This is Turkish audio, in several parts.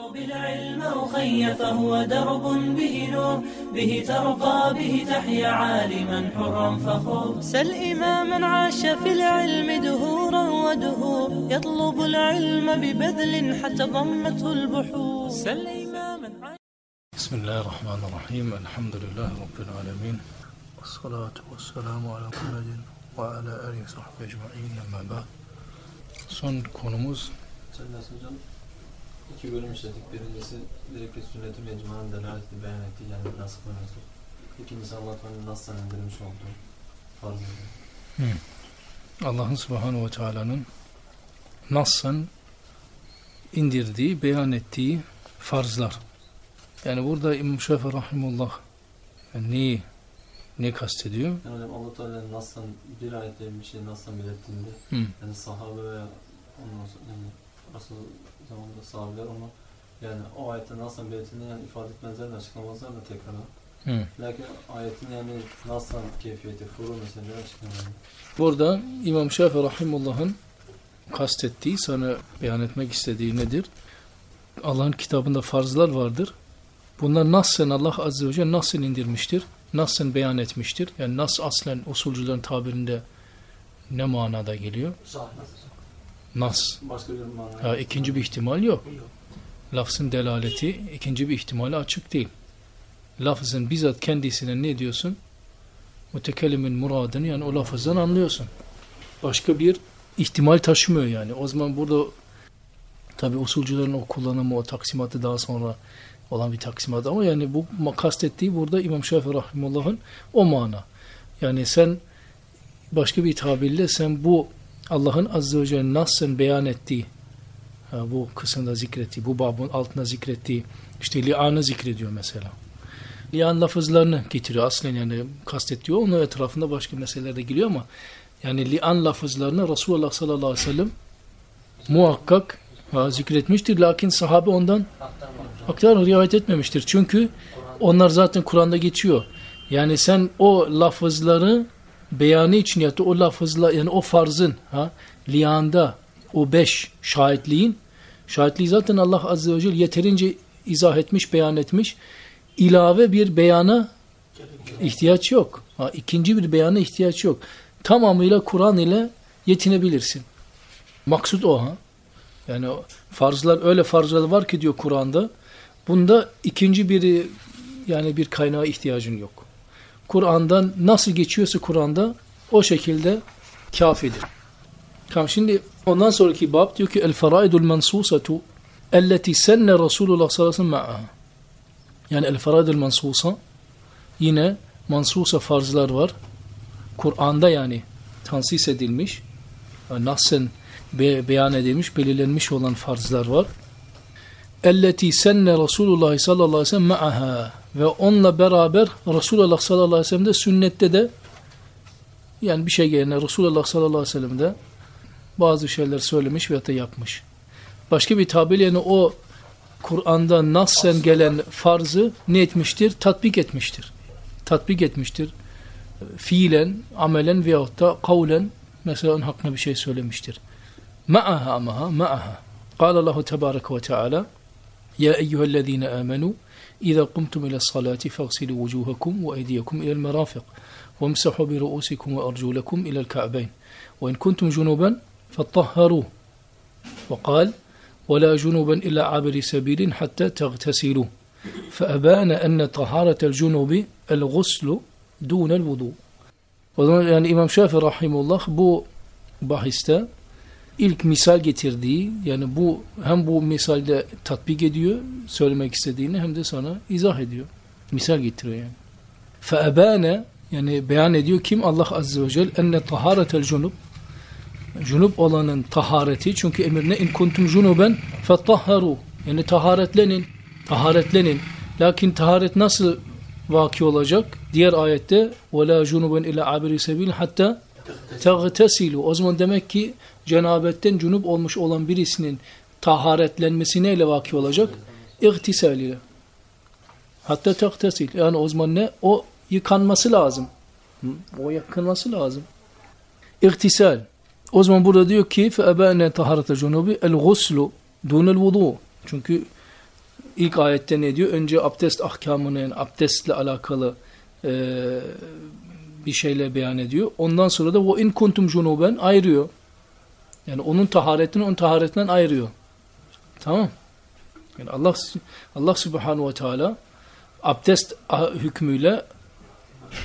اطلب العلم أخي فهو درب به نور به ترقى به تحيا عالما حرا فخور. سل إماما عاش في العلم دهورا ودهور يطلب العلم ببذل حتى ضمته البحور. سل إماما عاش. بسم الله الرحمن الرحيم الحمد لله رب العالمين والصلاة والسلام على محمد وعلى آله وصحبه أجمعين أما بعد. Son konumuz hocam. İki bölüm işledik. Birincisi direkt sünnet-i mecmuanın delaletini beyan ettiği yani nasıl konusu. İkincisi Allah Teala'nın nasıl indirmiş olduğu farzları. Allah'ın Subhanahu ve Teala'nın nassan indirdiği, beyan ettiği farzlar. Yani burada İmam Şafii Rahimullah yani neyi, ne kastediyor? Yani Allah Teala'nın nasıl bir ayette bir şey nasıl belirttiğinde yani sahabe veya ondan sonra yani Resul zamanında sahabeler onu yani o ayette nasıl belirttiğini yani ifade etmezler de açıklamazlar da tekrar. Hı. Lakin ayetin yani nasıl keyfiyeti, furu mesela açıklamazlar. Burada İmam Şafii Rahimullah'ın kastettiği, sana beyan etmek istediği nedir? Allah'ın kitabında farzlar vardır. Bunlar nasıl Allah Azze ve Celle nasıl indirmiştir? Nasıl beyan etmiştir? Yani nas aslen usulcülerin tabirinde ne manada geliyor? Nas. Başka bir mana. Ha, ikinci bir ihtimal yok. Lafzın delaleti ikinci bir ihtimali açık değil. Lafzın bizzat kendisine ne diyorsun? Mütekelimin muradını yani o lafızdan anlıyorsun. Başka bir ihtimal taşımıyor yani. O zaman burada tabi usulcülerin o kullanımı, o taksimatı daha sonra olan bir taksimat ama yani bu kastettiği burada İmam Şafii Rahimullah'ın o mana. Yani sen başka bir tabirle sen bu Allah'ın Azze ve Celle nasıl beyan ettiği bu kısımda zikrettiği, bu babın altında zikrettiği işte li'anı zikrediyor mesela. Li'an lafızlarını getiriyor aslen yani kastettiği. Onun etrafında başka meseleler de geliyor ama yani li'an lafızlarını Resulullah sallallahu aleyhi ve sellem muhakkak ha, zikretmiştir. Lakin sahabe ondan aktar rivayet etmemiştir. Çünkü onlar zaten Kur'an'da geçiyor. Yani sen o lafızları beyanı için ya o lafızla yani o farzın ha liyanda o beş şahitliğin şahitliği zaten Allah Azze ve Celle yeterince izah etmiş, beyan etmiş. İlave bir beyana ihtiyaç yok. Ha, ikinci bir beyana ihtiyaç yok. Tamamıyla Kur'an ile yetinebilirsin. Maksud o ha. Yani farzlar öyle farzlar var ki diyor Kur'an'da. Bunda ikinci bir yani bir kaynağa ihtiyacın yok. Kur'an'dan nasıl geçiyorsa Kur'an'da o şekilde kafidir. Tamam şimdi ondan sonraki bab diyor ki el faraidul mensusatu elleti senne Resulullah sallallahu aleyhi ve sellem. Yani el faraidul mensusa yine mansusa farzlar var. Kur'an'da yani tansis edilmiş, nasıl be beyan edilmiş, belirlenmiş olan farzlar var elleti senne Resulullah sallallahu aleyhi ve sellem ve onunla beraber Resulullah sallallahu aleyhi ve sellem de sünnette de yani bir şey yerine Resulullah sallallahu aleyhi ve sellem de bazı şeyler söylemiş ve da yapmış. Başka bir tabir yani o Kur'an'da nassen gelen farzı ne etmiştir? Tatbik etmiştir. Tatbik etmiştir. Fiilen, amelen veyahut da kavlen mesela onun hakkında bir şey söylemiştir. Ma'aha amaha ma'aha. Kâlallahu tebâreke ve teâlâ يا أيها الذين آمنوا إذا قمتم إلى الصلاة فاغسلوا وجوهكم وأيديكم إلى المرافق وامسحوا برؤوسكم وأرجلكم إلى الكعبين. وإن كنتم جنوبا فطهروا وقال ولا جنوبا إلا عابر سبيل حتى تغتسلوا. فأبان أن طهارة الجنوب الغسل دون الوضوء. zaman yani İmam Şafii Rahimullah bu bahiste ilk misal getirdiği yani bu hem bu misalde tatbik ediyor söylemek istediğini hem de sana izah ediyor. Misal getiriyor yani. Feebane yani beyan ediyor kim? Allah Azze ve Celle enne taharetel cunub cunup olanın tahareti çünkü emirine in kuntum cunuben fettahharu yani taharetlenin taharetlenin lakin taharet nasıl vaki olacak? Diğer ayette ve la cunuben ila abiri sebil hatta تَغْتَسِلُوا O zaman demek ki cenabetten cunup olmuş olan birisinin taharetlenmesi neyle vaki olacak? İhtisal ile. Hatta tektesil. Yani o zaman ne? O yıkanması lazım. Hı? O yıkanması lazım. İhtisal. O zaman burada diyor ki فَأَبَانَ طَهَرَةَ جُنُوبِ الْغُسْلُ دُونَ الْوُضُوء Çünkü ilk ayette ne diyor? Önce abdest ahkamını yani abdestle alakalı e, bir şeyle beyan ediyor. Ondan sonra da o in kuntum junuben ayırıyor. Yani onun taharetini onun taharetinden ayırıyor. Tamam. Yani Allah Allah Subhanahu ve Teala abdest hükmüyle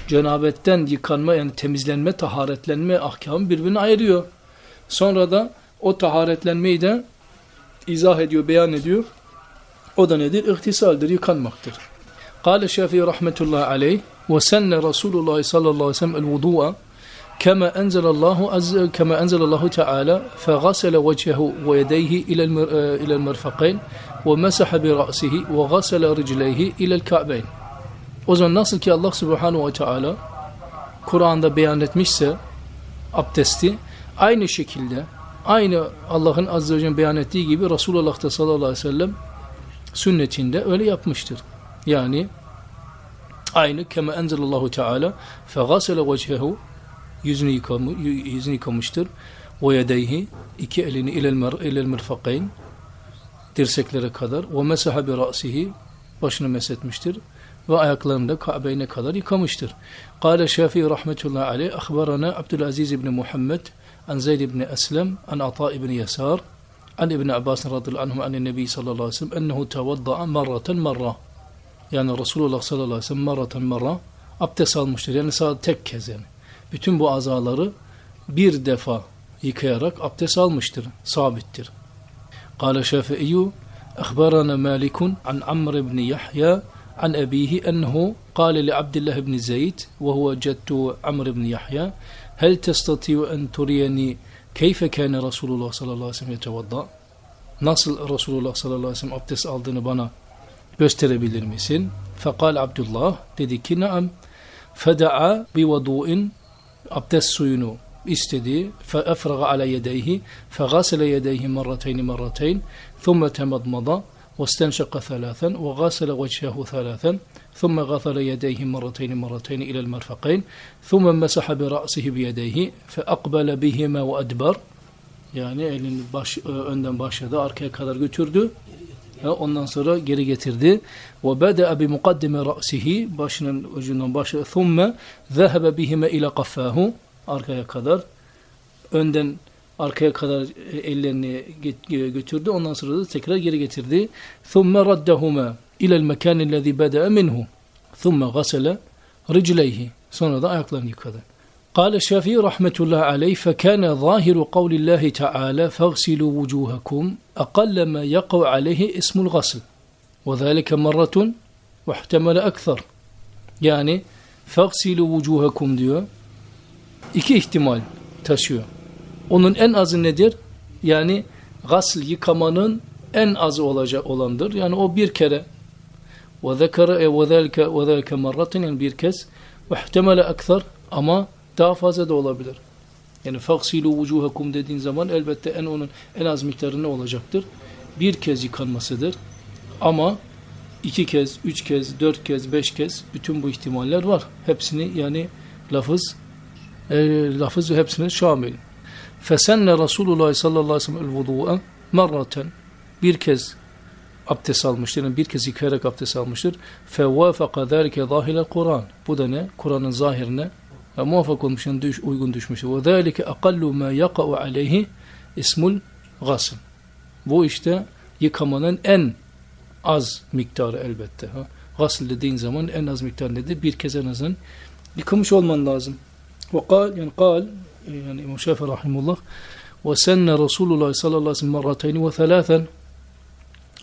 cenabetten yıkanma yani temizlenme, taharetlenme ahkamı birbirine ayırıyor. Sonra da o taharetlenmeyi de izah ediyor, beyan ediyor. O da nedir? İhtisaldir, yıkanmaktır. Kale Şafii rahmetullahi aleyh ve senne Resulullah sallallahu aleyhi ve sellem el vudu'a كما أنزل الله عز كما أنزل الله تعالى فغسل وجهه ويديه إلى إلى المرفقين ومسح برأسه وغسل رجليه إلى الكعبين O zaman nasıl ki Allah Subhanahu ve Teala Kur'an'da beyan etmişse abdesti aynı şekilde aynı Allah'ın Azze ve Celle beyan ettiği gibi Resulullah da sallallahu aleyhi ve sellem sünnetinde öyle yapmıştır. Yani kema enzelallahu teala fegasele vecehu yüzünü, yıkamı, yüzünü yıkamıştır. Ve yedeyhi iki elini ilel, ilel mirfakayn dirseklere kadar ve mesaha bi ra'sihi başını mesetmiştir ve ayaklarını da Kabe'ne kadar yıkamıştır. Kale Şafii rahmetullahi aleyh akhbarana Abdülaziz ibn Muhammed an Zeyd ibn Eslem an Ata ibn Yasar an İbn Abbas radıyallahu anhum an Nebi sallallahu aleyhi ve sellem ennehu tevadda'a marraten marra yani Resulullah sallallahu aleyhi ve sellem marraten marra abdest almıştır. Yani sadece tek kez yani. Bütün bu azaları bir defa yıkayarak abdest almıştır. Sabittir. Kale Şafi'i أخبرنا مالك عن عمرو بن يحيى عن أبيه أنه قال لعبد الله بن زيد وهو جد عمرو بن يحيى هل تستطيع أن تريني كيف كان رسول الله صلى الله عليه وسلم يتوضأ Nasıl Resulullah sallallahu aleyhi ve sellem abdest aldığını bana gösterebilir misin? Fekal Abdullah dedi ki naam. Feda'a bi vudu'in abdest suyunu istedi. Feefraga ala yedeyhi. Fegasele yedeyhi marrateyni marrateyn. Thumme temadmada. واستنشق ثلاثا وغسل وجهه ثلاثا ثم غسل يديه مرتين مرتين إلى المرفقين ثم مسح برأسه بيديه فأقبل بهما وأدبر yani elini baş, önden başladı arkaya kadar götürdü Ondan sonra geri getirdi. Ve bada bi mukaddime ra'sihi başının ucundan başı thumma zahaba bihime ila kaffahu arkaya kadar önden arkaya kadar e, ellerini e, götürdü. Ondan sonra da tekrar geri getirdi. Thumma raddahuma ila el-mekan allazi bada minhu. Thumma gasala rijleyhi. Sonra da ayaklarını yıkadı. قال الشافعي رحمة الله عليه فكان ظاهر قول الله تعالى فاغسلوا وجوهكم أقل ما يقع عليه اسم الغسل وذلك مرة واحتمل أكثر yani فاغسلوا وجوهكم diyor iki ihtimal taşıyor onun en azı nedir? Yani gasl yıkamanın en azı olacak olandır. Yani o bir kere ve zekere ve zelke ve zelke marratin yani bir kez ve ihtemele ekser ama daha fazla da olabilir. Yani faksilu vucuhakum dediğin zaman elbette en onun en az miktarı ne olacaktır? Bir kez yıkanmasıdır. Ama iki kez, üç kez, dört kez, beş kez bütün bu ihtimaller var. Hepsini yani lafız e, lafız hepsini şamil. Fesenne Resulullah sallallahu aleyhi ve sellem vudu'a marraten bir kez abdest almıştır. Yani bir kez yıkayarak abdest almıştır. Fevvafaka zâlike zâhilel Kur'an. Bu da ne? Kur'an'ın zahirine muvaffak olmuş, yani düş, uygun düşmüştür. Zâlike akallu mâ yaka'u aleyhi ismul gasl. Bu işte yıkamanın en az miktarı elbette. Ha? Gasl dediğin zaman en az miktar nedir? Bir kez en azın yıkamış olman lazım. Kal, yani kal, yani İmam Şafii rahimullah ve senne Resulullah sallallahu aleyhi ve sellem ve thalâthen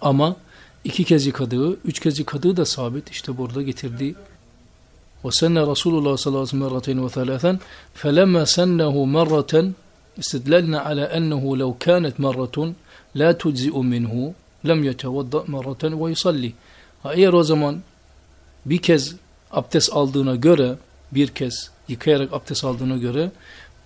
ama iki kez yıkadığı, üç kez yıkadığı da sabit. İşte burada getirdiği senne Resulullah sallallahu aleyhi ve sellem marratayni ve thalâthen felemma sennehu marraten istidlalna ala ennehu lev kânet marratun la tujzi'u minhu lem yetevadda marraten ve yusalli. Eğer o zaman bir kez abdest aldığına göre bir kez yıkayarak abdest aldığına göre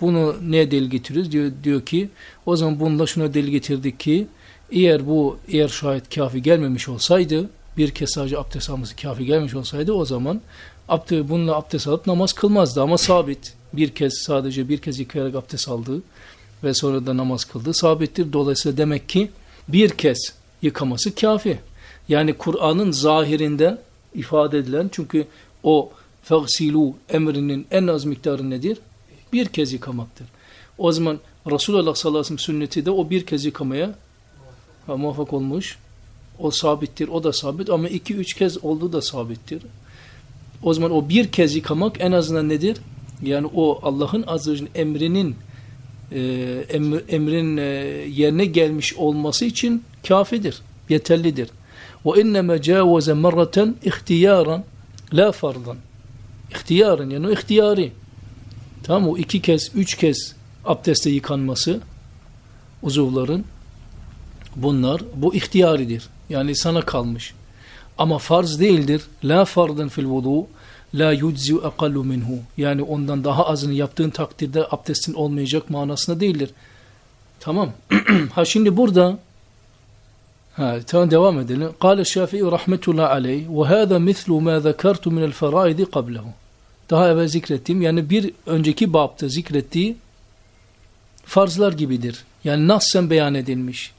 bunu ne delil getiriyoruz? Diyor, diyor ki o zaman bununla şuna delil getirdik ki eğer bu eğer şayet kafi gelmemiş olsaydı bir kez sadece abdest alması kafi gelmiş olsaydı o zaman abdest, bununla abdest alıp namaz kılmazdı ama sabit bir kez sadece bir kez yıkayarak abdest aldı ve sonra da namaz kıldı sabittir. Dolayısıyla demek ki bir kez yıkaması kafi. Yani Kur'an'ın zahirinde ifade edilen çünkü o fagsilu emrinin en az miktarı nedir? Bir kez yıkamaktır. O zaman Resulullah sallallahu aleyhi ve sellem sünneti de o bir kez yıkamaya muvaffak olmuş. O sabittir, o da sabit ama iki üç kez olduğu da sabittir. O zaman o bir kez yıkamak en azından nedir? Yani o Allah'ın azze emrinin e, emr, emrin e, yerine gelmiş olması için kafidir, yeterlidir. Ve inneme cavaze merraten ihtiyaran la fardan. İhtiyarın yani o ihtiyari. Tamam o iki kez, üç kez abdeste yıkanması uzuvların bunlar bu ihtiyaridir. Yani sana kalmış. Ama farz değildir. La fardan fil vudu la yujzi akalu minhu. Yani ondan daha azını yaptığın takdirde abdestin olmayacak manasına değildir. Tamam. ha şimdi burada ha, tamam devam edelim. Kale Şafii rahmetullahi aleyh ve hâzâ mithlu mâ zekertu minel ferâidi qablehu. Daha evvel zikrettiğim yani bir önceki babda zikrettiği farzlar gibidir. Yani nassen beyan edilmiş.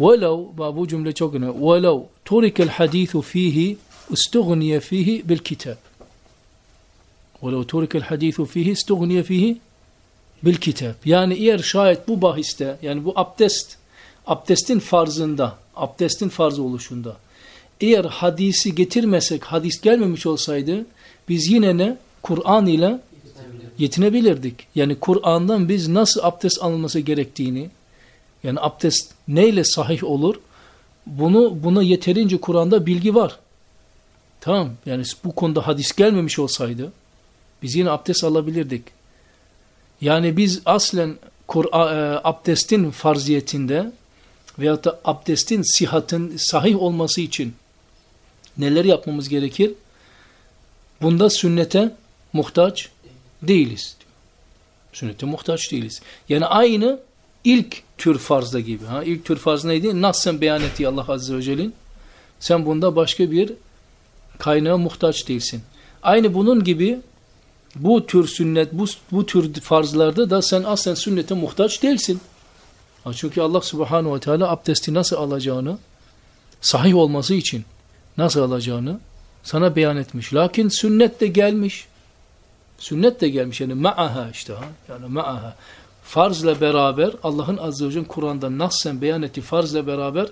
Velev, bu cümle çok önemli. Velev turikel hadithu fihi istugniye fihi bil kitap. وَلَوْ تُرِكَ الْحَد۪يثُ ف۪يهِ اُسْتُغْنِيَ ف۪يهِ بِالْكِتَابِ Yani eğer şayet bu bahiste yani bu abdest abdestin farzında abdestin farz oluşunda eğer hadisi getirmesek hadis gelmemiş olsaydı biz yine ne Kur'an ile yetinebilirdik. Yani Kur'an'dan biz nasıl abdest alınması gerektiğini yani abdest neyle sahih olur? Bunu buna yeterince Kur'an'da bilgi var. Tamam. Yani bu konuda hadis gelmemiş olsaydı biz yine abdest alabilirdik. Yani biz aslen Kur'an e, abdestin farziyetinde veyahut da abdestin sihatın sahih olması için neler yapmamız gerekir? Bunda sünnete muhtaç değiliz. Sünnete muhtaç değiliz. Yani aynı ilk tür farzda gibi. Ha? İlk tür farz neydi? Nassen beyan ettiği Allah Azze ve Celle'nin. Sen bunda başka bir kaynağa muhtaç değilsin. Aynı bunun gibi bu tür sünnet, bu, bu tür farzlarda da sen aslen sünnete muhtaç değilsin. Çünkü Allah Subhanahu ve Teala abdesti nasıl alacağını, sahih olması için nasıl alacağını sana beyan etmiş. Lakin sünnet de gelmiş. Sünnet de gelmiş yani ma'aha işte. Yani ma'aha. Farzla beraber Allah'ın azze ve celle Kur'an'da nassen beyan ettiği farzla beraber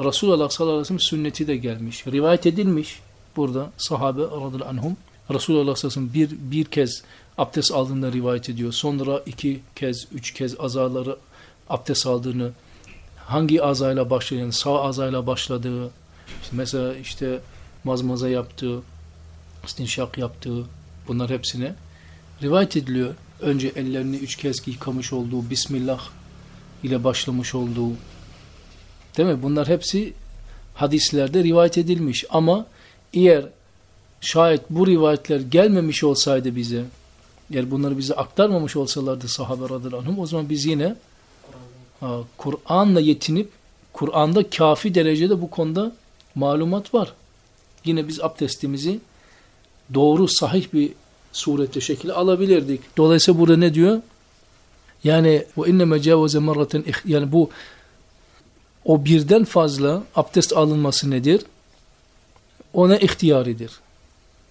Resulullah sallallahu aleyhi ve sellem sünneti de gelmiş. Rivayet edilmiş burada sahabe radıyallahu anhum. Resulullah sallallahu bir, bir kez abdest aldığında rivayet ediyor. Sonra iki kez, üç kez azaları abdest aldığını, hangi azayla başlayan, sağ azayla başladığı, işte mesela işte mazmaza yaptığı, istinşak yaptığı bunlar hepsine rivayet ediliyor. Önce ellerini üç kez yıkamış olduğu, Bismillah ile başlamış olduğu. Değil mi? Bunlar hepsi hadislerde rivayet edilmiş. Ama eğer şayet bu rivayetler gelmemiş olsaydı bize, eğer bunları bize aktarmamış olsalardı sahabe radıyallahu anhum, o zaman biz yine Kur'an'la yetinip, Kur'an'da kafi derecede bu konuda malumat var. Yine biz abdestimizi doğru, sahih bir surette şekilde alabilirdik. Dolayısıyla burada ne diyor? Yani bu inne mecavaze marraten yani bu o birden fazla abdest alınması nedir? Ona ihtiyaridir.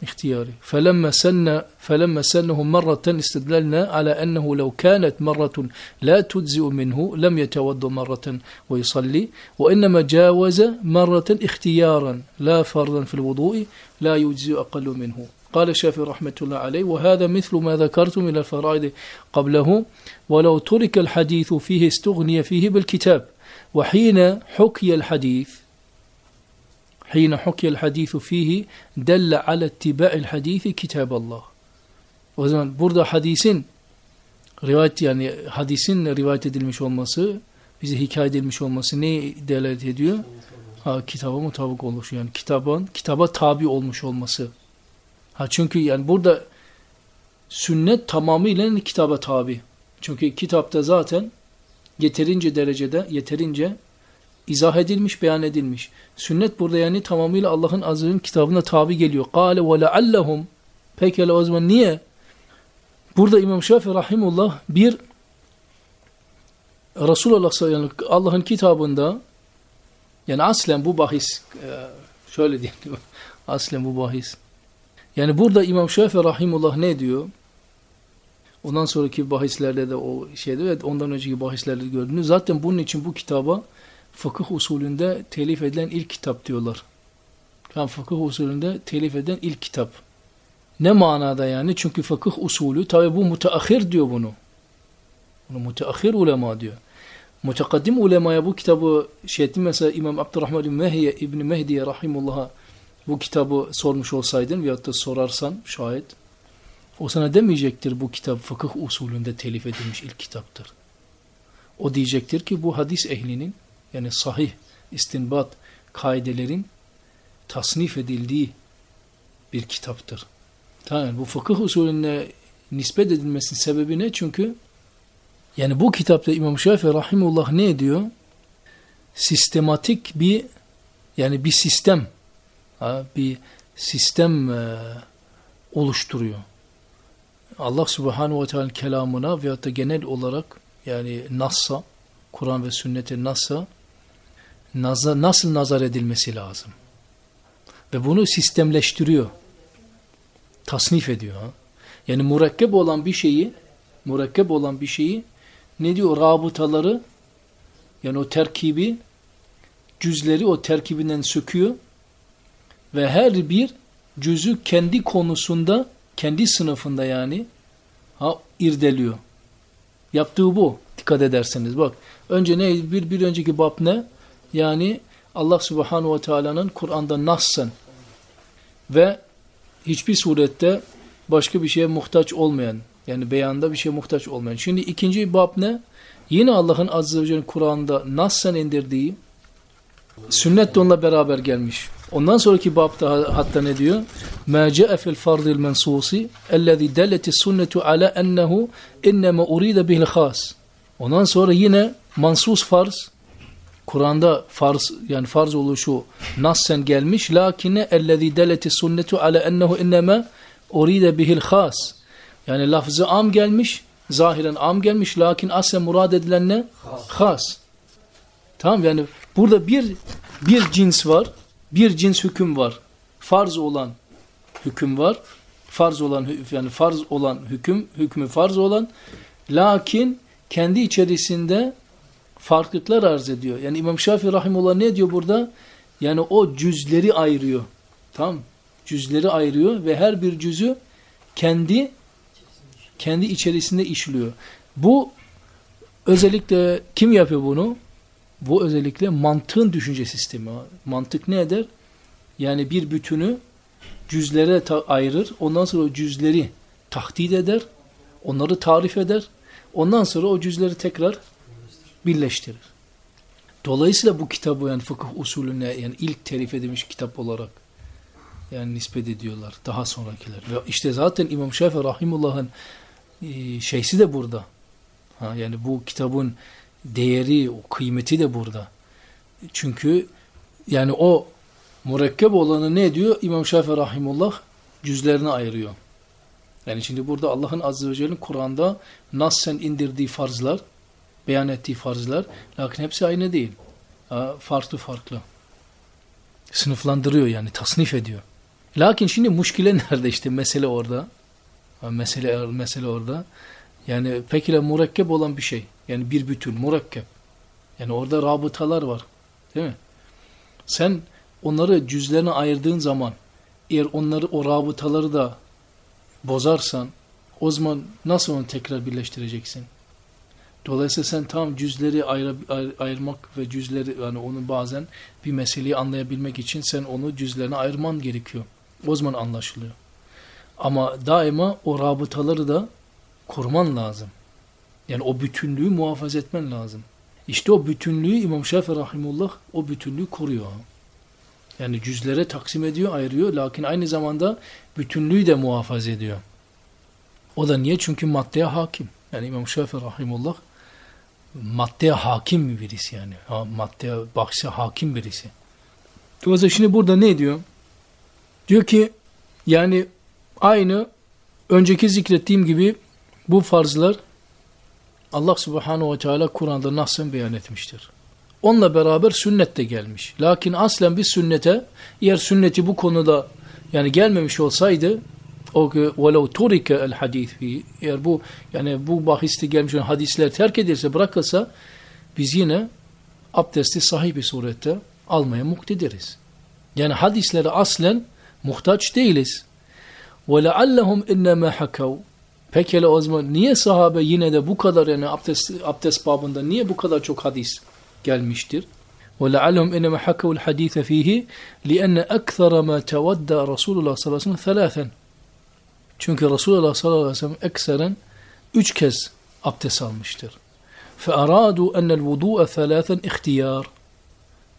اختياري. فلما سن فلما سنه مرة استدللنا على أنه لو كانت مرة لا تجزئ منه لم يتوضأ مرة ويصلي وإنما جاوز مرة اختيارا لا فرضا في الوضوء لا يجزئ أقل منه. قال الشافعي رحمة الله عليه وهذا مثل ما ذكرت من الفرائض قبله ولو ترك الحديث فيه استغني فيه بالكتاب وحين حكي الحديث حين حكي الحديث فيه دل على اتباع الحديث كتاب الله O zaman burada hadisin rivayet yani hadisin rivayet edilmiş olması bize hikaye edilmiş olması ne delalet ediyor? Ha, kitaba mutabık olmuş yani kitabın kitaba tabi olmuş olması. Ha çünkü yani burada sünnet tamamıyla kitaba tabi. Çünkü kitapta zaten yeterince derecede, yeterince izah edilmiş, beyan edilmiş. Sünnet burada yani tamamıyla Allah'ın azizinin kitabına tabi geliyor. Kale ve leallehum Pekala o zaman niye? Burada İmam Şafii Rahimullah bir Resulullah yani Allah'ın kitabında yani aslen bu bahis e, Şöyle diyelim. Aslen bu bahis. Yani burada İmam Şafii Rahimullah ne diyor? Ondan sonraki bahislerde de o şeyde ve ondan önceki bahislerde gördüğünüz. Zaten bunun için bu kitaba fıkıh usulünde telif edilen ilk kitap diyorlar. Yani fıkıh usulünde telif edilen ilk kitap. Ne manada yani? Çünkü fıkıh usulü tabi bu müteahhir diyor bunu. Bunu müteahhir ulema diyor. Mutakaddim ulemaya bu kitabı şey etti mesela İmam Abdurrahman İbni Mehdiye, İbni Mehdiye Rahimullah'a bu kitabı sormuş olsaydın veyahut da sorarsan şayet o sana demeyecektir bu kitap fıkıh usulünde telif edilmiş ilk kitaptır. O diyecektir ki bu hadis ehlinin yani sahih istinbat kaidelerin tasnif edildiği bir kitaptır. Tamam bu fıkıh usulüne nispet edilmesinin sebebi ne? Çünkü yani bu kitapta İmam Şafii rahimullah ne ediyor? Sistematik bir yani bir sistem bir sistem e, oluşturuyor. Allah subhanahu ve teala kelamına veyahut da genel olarak yani Nas'a, Kur'an ve sünnete Nas'a naza, nasıl nazar edilmesi lazım. Ve bunu sistemleştiriyor. Tasnif ediyor. Yani mürekkep olan bir şeyi mürekkep olan bir şeyi ne diyor? Rabıtaları yani o terkibi cüzleri o terkibinden söküyor ve her bir cüzü kendi konusunda kendi sınıfında yani ha, irdeliyor. Yaptığı bu. Dikkat ederseniz bak. Önce ne? Bir, bir önceki bab ne? Yani Allah subhanahu ve teala'nın Kur'an'da nassen ve hiçbir surette başka bir şeye muhtaç olmayan yani beyanda bir şeye muhtaç olmayan. Şimdi ikinci bab ne? Yine Allah'ın azze ve celle Kur'an'da nassen indirdiği sünnet de onunla beraber gelmiş. Ondan sonraki babda hatta ne diyor? مَا جَاءَ فِي الْفَرْضِ الْمَنْسُوسِ اَلَّذِي دَلَّتِ السُنَّةُ عَلَى اَنَّهُ اِنَّمَا اُرِيدَ بِهِ الْخَاسِ Ondan sonra yine mansus farz Kur'an'da farz yani farz oluşu nassen gelmiş lakine ellezî deleti sünnetu ala ennehu innema uride bihil khas. Yani lafzı am gelmiş, zahiren am gelmiş lakin aslen murad edilen ne? Khas. Tamam yani burada bir bir cins var, bir cins hüküm var. Farz olan hüküm var. Farz olan yani farz olan hüküm, hükmü farz olan lakin kendi içerisinde farklılıklar arz ediyor. Yani İmam Şafii Rahimullah ne diyor burada? Yani o cüzleri ayırıyor. Tamam Cüzleri ayırıyor ve her bir cüzü kendi kendi içerisinde işliyor. Bu özellikle kim yapıyor bunu? Bu özellikle mantığın düşünce sistemi. Mantık ne eder? Yani bir bütünü cüzlere ayırır. Ondan sonra o cüzleri tahdit eder. Onları tarif eder. Ondan sonra o cüzleri tekrar birleştirir. Dolayısıyla bu kitabı yani fıkıh usulüne yani ilk terif edilmiş kitap olarak yani nispet ediyorlar daha sonrakiler. Ve işte zaten İmam Şafii Rahimullah'ın e, şeysi de burada. Ha, yani bu kitabın değeri, o kıymeti de burada. Çünkü yani o mürekkep olanı ne diyor? İmam Şafii Rahimullah cüzlerine ayırıyor. Yani şimdi burada Allah'ın Azze ve Celle'nin Kur'an'da nassen indirdiği farzlar, beyan ettiği farzlar, lakin hepsi aynı değil. Farklı farklı. Sınıflandırıyor yani, tasnif ediyor. Lakin şimdi muşkile nerede işte mesele orada. Mesele, mesele orada. Yani pekile mürekkep olan bir şey. Yani bir bütün, mürekkep. Yani orada rabıtalar var. Değil mi? Sen onları cüzlerine ayırdığın zaman eğer onları o rabıtaları da bozarsan o zaman nasıl onu tekrar birleştireceksin? Dolayısıyla sen tam cüzleri ayır, ayır, ayırmak ve cüzleri yani onu bazen bir meseleyi anlayabilmek için sen onu cüzlerine ayırman gerekiyor. O zaman anlaşılıyor. Ama daima o rabıtaları da koruman lazım. Yani o bütünlüğü muhafaza etmen lazım. İşte o bütünlüğü İmam Şafii Rahimullah o bütünlüğü koruyor. Yani cüzlere taksim ediyor, ayırıyor. Lakin aynı zamanda bütünlüğü de muhafaza ediyor. O da niye? Çünkü maddeye hakim. Yani İmam Şafii Rahimullah maddeye hakim birisi yani. Ha, maddeye bakışa hakim birisi. Dolayısıyla şimdi burada ne diyor? Diyor ki yani aynı önceki zikrettiğim gibi bu farzlar Allah subhanahu ve teala Kur'an'da nasıl beyan etmiştir. Onunla beraber sünnet de gelmiş. Lakin aslen bir sünnete eğer sünneti bu konuda yani gelmemiş olsaydı o velev turike el hadis fi eğer bu yani bu bahiste gelmiş olan hadisler terk edilse bırakılsa biz yine abdesti sahih bir surette almaya muktediriz. Yani hadislere aslen muhtaç değiliz. Ve leallehum innema hakav Pekala o zaman niye sahabe yine de bu kadar yani abdest, abdest babında niye bu kadar çok hadis gelmiştir? وَلَعَلَّهُمْ اِنَّمَا حَكَوُ الْحَد۪يثَ ف۪يهِ لِأَنَّ أَكْثَرَ مَا تَوَدَّى رَسُولُ اللّٰهِ sallallahu aleyhi ve sellem ثَلَاثًا Çünkü Resulullah sallallahu aleyhi ve sellem ekseren üç kez abdest almıştır. فَأَرَادُوا اَنَّ الْوُضُوءَ ثَلَاثًا اِخْتِيَارٍ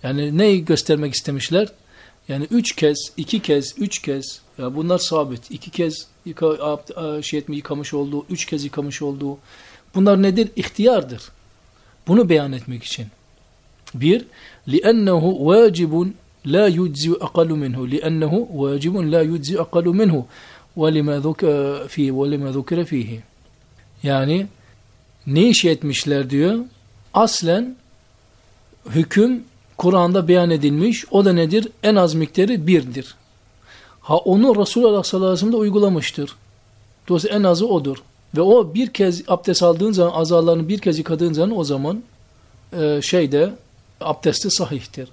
Yani neyi göstermek istemişler? Yani üç kez, iki kez, üç kez, ya bunlar sabit. İki kez yıka, şey etme, yıkamış olduğu, üç kez yıkamış olduğu. Bunlar nedir? İhtiyardır. Bunu beyan etmek için. Bir, لِأَنَّهُ وَاجِبٌ لَا يُجْزِي أَقَلُ مِنْهُ لِأَنَّهُ وَاجِبٌ لَا يُجْزِي أَقَلُ مِنْهُ وَلِمَا فِيهِ وَلِمَا ذُكِرَ فِيهِ Yani ne iş etmişler diyor? Aslen hüküm Kur'an'da beyan edilmiş. O da nedir? En az miktarı birdir. Ha onu Resulullah sallallahu aleyhi ve sellem de uygulamıştır. Dolayısıyla en azı odur. Ve o bir kez abdest aldığın zaman, azalarını bir kez yıkadığın zaman o zaman e, şeyde abdesti sahihtir.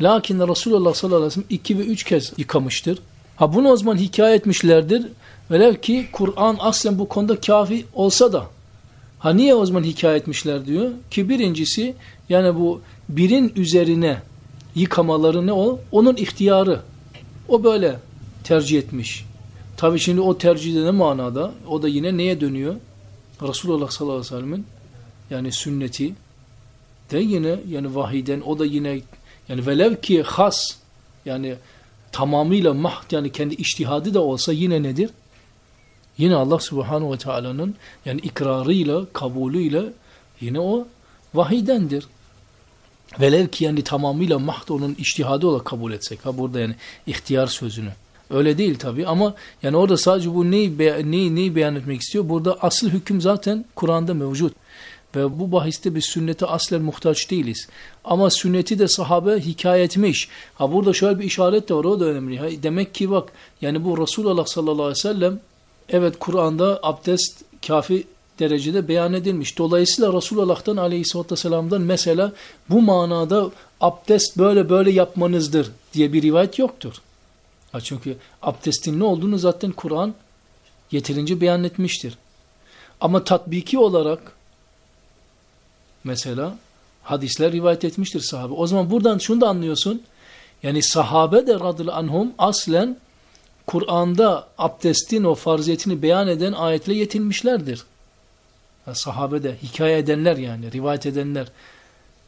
Lakin Resulullah sallallahu aleyhi ve sellem iki ve üç kez yıkamıştır. Ha bunu o zaman hikaye etmişlerdir. Velev ki Kur'an aslen bu konuda kafi olsa da ha niye o zaman hikaye etmişler diyor? Ki birincisi yani bu birin üzerine yıkamaları ne o? Onun ihtiyarı. O böyle tercih etmiş. Tabi şimdi o tercihde ne manada? O da yine neye dönüyor? Resulullah sallallahu aleyhi ve sellem'in yani sünneti de yine yani vahiden o da yine yani velev ki has yani tamamıyla mahd yani kendi iştihadı da olsa yine nedir? Yine Allah subhanahu ve teala'nın yani ikrarıyla, kabulüyle yine o vahidendir. Velev ki yani tamamıyla mahd onun iştihadı olarak kabul etsek. Ha burada yani ihtiyar sözünü. Öyle değil tabi ama yani orada sadece bu neyi, neyi, neyi beyan etmek istiyor? Burada asıl hüküm zaten Kur'an'da mevcut. Ve bu bahiste biz sünnete aslen muhtaç değiliz. Ama sünneti de sahabe hikaye etmiş. Ha burada şöyle bir işaret de var o da önemli. Ha, demek ki bak yani bu Resulullah sallallahu aleyhi ve sellem evet Kur'an'da abdest kafi derecede beyan edilmiş. Dolayısıyla Resulullah'tan aleyhisselatü vesselam'dan mesela bu manada abdest böyle böyle yapmanızdır diye bir rivayet yoktur. Ha çünkü abdestin ne olduğunu zaten Kur'an yeterince beyan etmiştir. Ama tatbiki olarak mesela hadisler rivayet etmiştir sahabe. O zaman buradan şunu da anlıyorsun. Yani sahabe de radıyallahu anhum aslen Kur'an'da abdestin o farziyetini beyan eden ayetle yetinmişlerdir. Yani sahabe de hikaye edenler yani rivayet edenler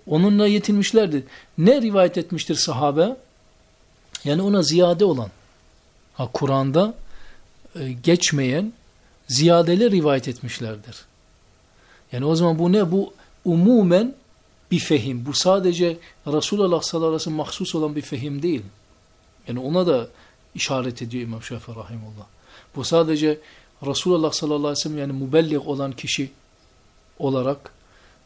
onunla yetinmişlerdir. Ne rivayet etmiştir sahabe? Yani ona ziyade olan. Kur'an'da e, geçmeyen ziyadeler rivayet etmişlerdir. Yani o zaman bu ne? Bu umumen bir fehim. Bu sadece Resulullah sallallahu aleyhi ve mahsus olan bir fehim değil. Yani ona da işaret ediyor İmam Şafii rahimullah. Bu sadece Resulullah sallallahu aleyhi ve sellem yani mübelliğ olan kişi olarak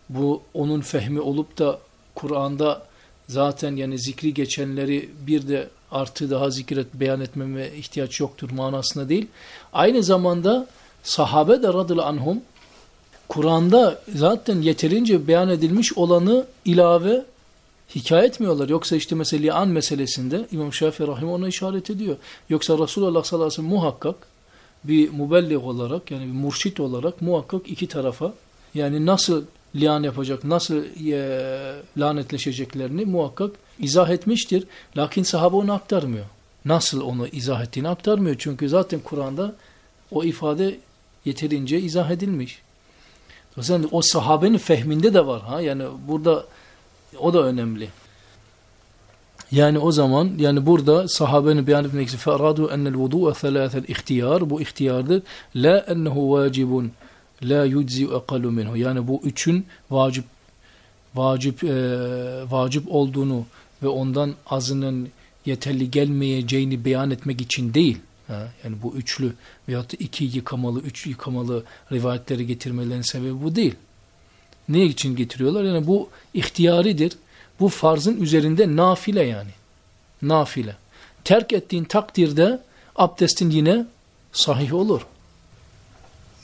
bu onun fehmi olup da Kur'an'da zaten yani zikri geçenleri bir de artı daha zikret beyan etmeme ihtiyaç yoktur manasında değil. Aynı zamanda sahabe de radıyallahu anhum Kur'an'da zaten yeterince beyan edilmiş olanı ilave hikaye etmiyorlar. Yoksa işte mesela an meselesinde İmam Şafii Rahim ona işaret ediyor. Yoksa Resulullah sallallahu aleyhi ve sellem muhakkak bir mübelliğ olarak yani bir murşit olarak muhakkak iki tarafa yani nasıl lian yapacak, nasıl e, lanetleşeceklerini muhakkak izah etmiştir. Lakin sahabe onu aktarmıyor. Nasıl onu izah ettiğini aktarmıyor. Çünkü zaten Kur'an'da o ifade yeterince izah edilmiş. Dolayısıyla o sahabenin fehminde de var. ha Yani burada o da önemli. Yani o zaman yani burada sahabenin beyan etmek için feradu enel vudu'a thalâthel ihtiyar bu ihtiyardır. La ennehu vacibun la yujzi aqalu minhu. Yani bu üçün vacip vacip e, vacip olduğunu ve ondan azının yeterli gelmeyeceğini beyan etmek için değil. Ha, yani bu üçlü veyahut da iki yıkamalı, üç yıkamalı rivayetleri getirmelerinin sebebi bu değil. Ne için getiriyorlar? Yani bu ihtiyaridir. Bu farzın üzerinde nafile yani. Nafile. Terk ettiğin takdirde abdestin yine sahih olur.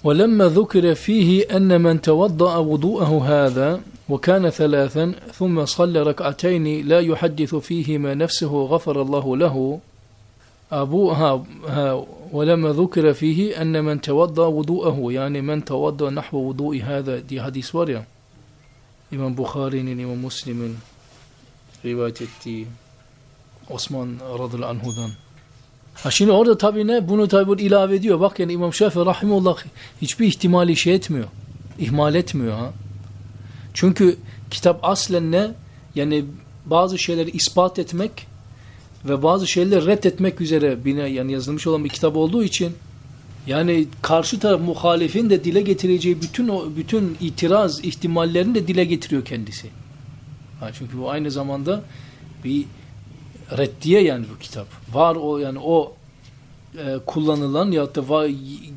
ولما ذكر فيه أن من توضأ وضوءه هذا وكان ثلاثا ثم صلى ركعتين لا يحدث فيهما نفسه غفر الله له أبوها ولما ذكر فيه أن من توضأ وضوءه يعني من توضأ نحو وضوء هذا دي حديث var ya İmam Bukhari'nin İmam Müslim'in rivayet ettiği Osman radıyallahu anhudan Ha şimdi orada tabii ne? Bunu tabii ilave ediyor. Bak yani İmam Şafii rahimullah hiçbir ihtimali şey etmiyor. ihmal etmiyor ha. Çünkü kitap aslen ne? Yani bazı şeyleri ispat etmek ve bazı şeyleri reddetmek üzere bine yani yazılmış olan bir kitap olduğu için yani karşı taraf muhalifin de dile getireceği bütün o bütün itiraz ihtimallerini de dile getiriyor kendisi. Ha çünkü bu aynı zamanda bir reddiye yani bu kitap. Var o yani o e, kullanılan ya da var,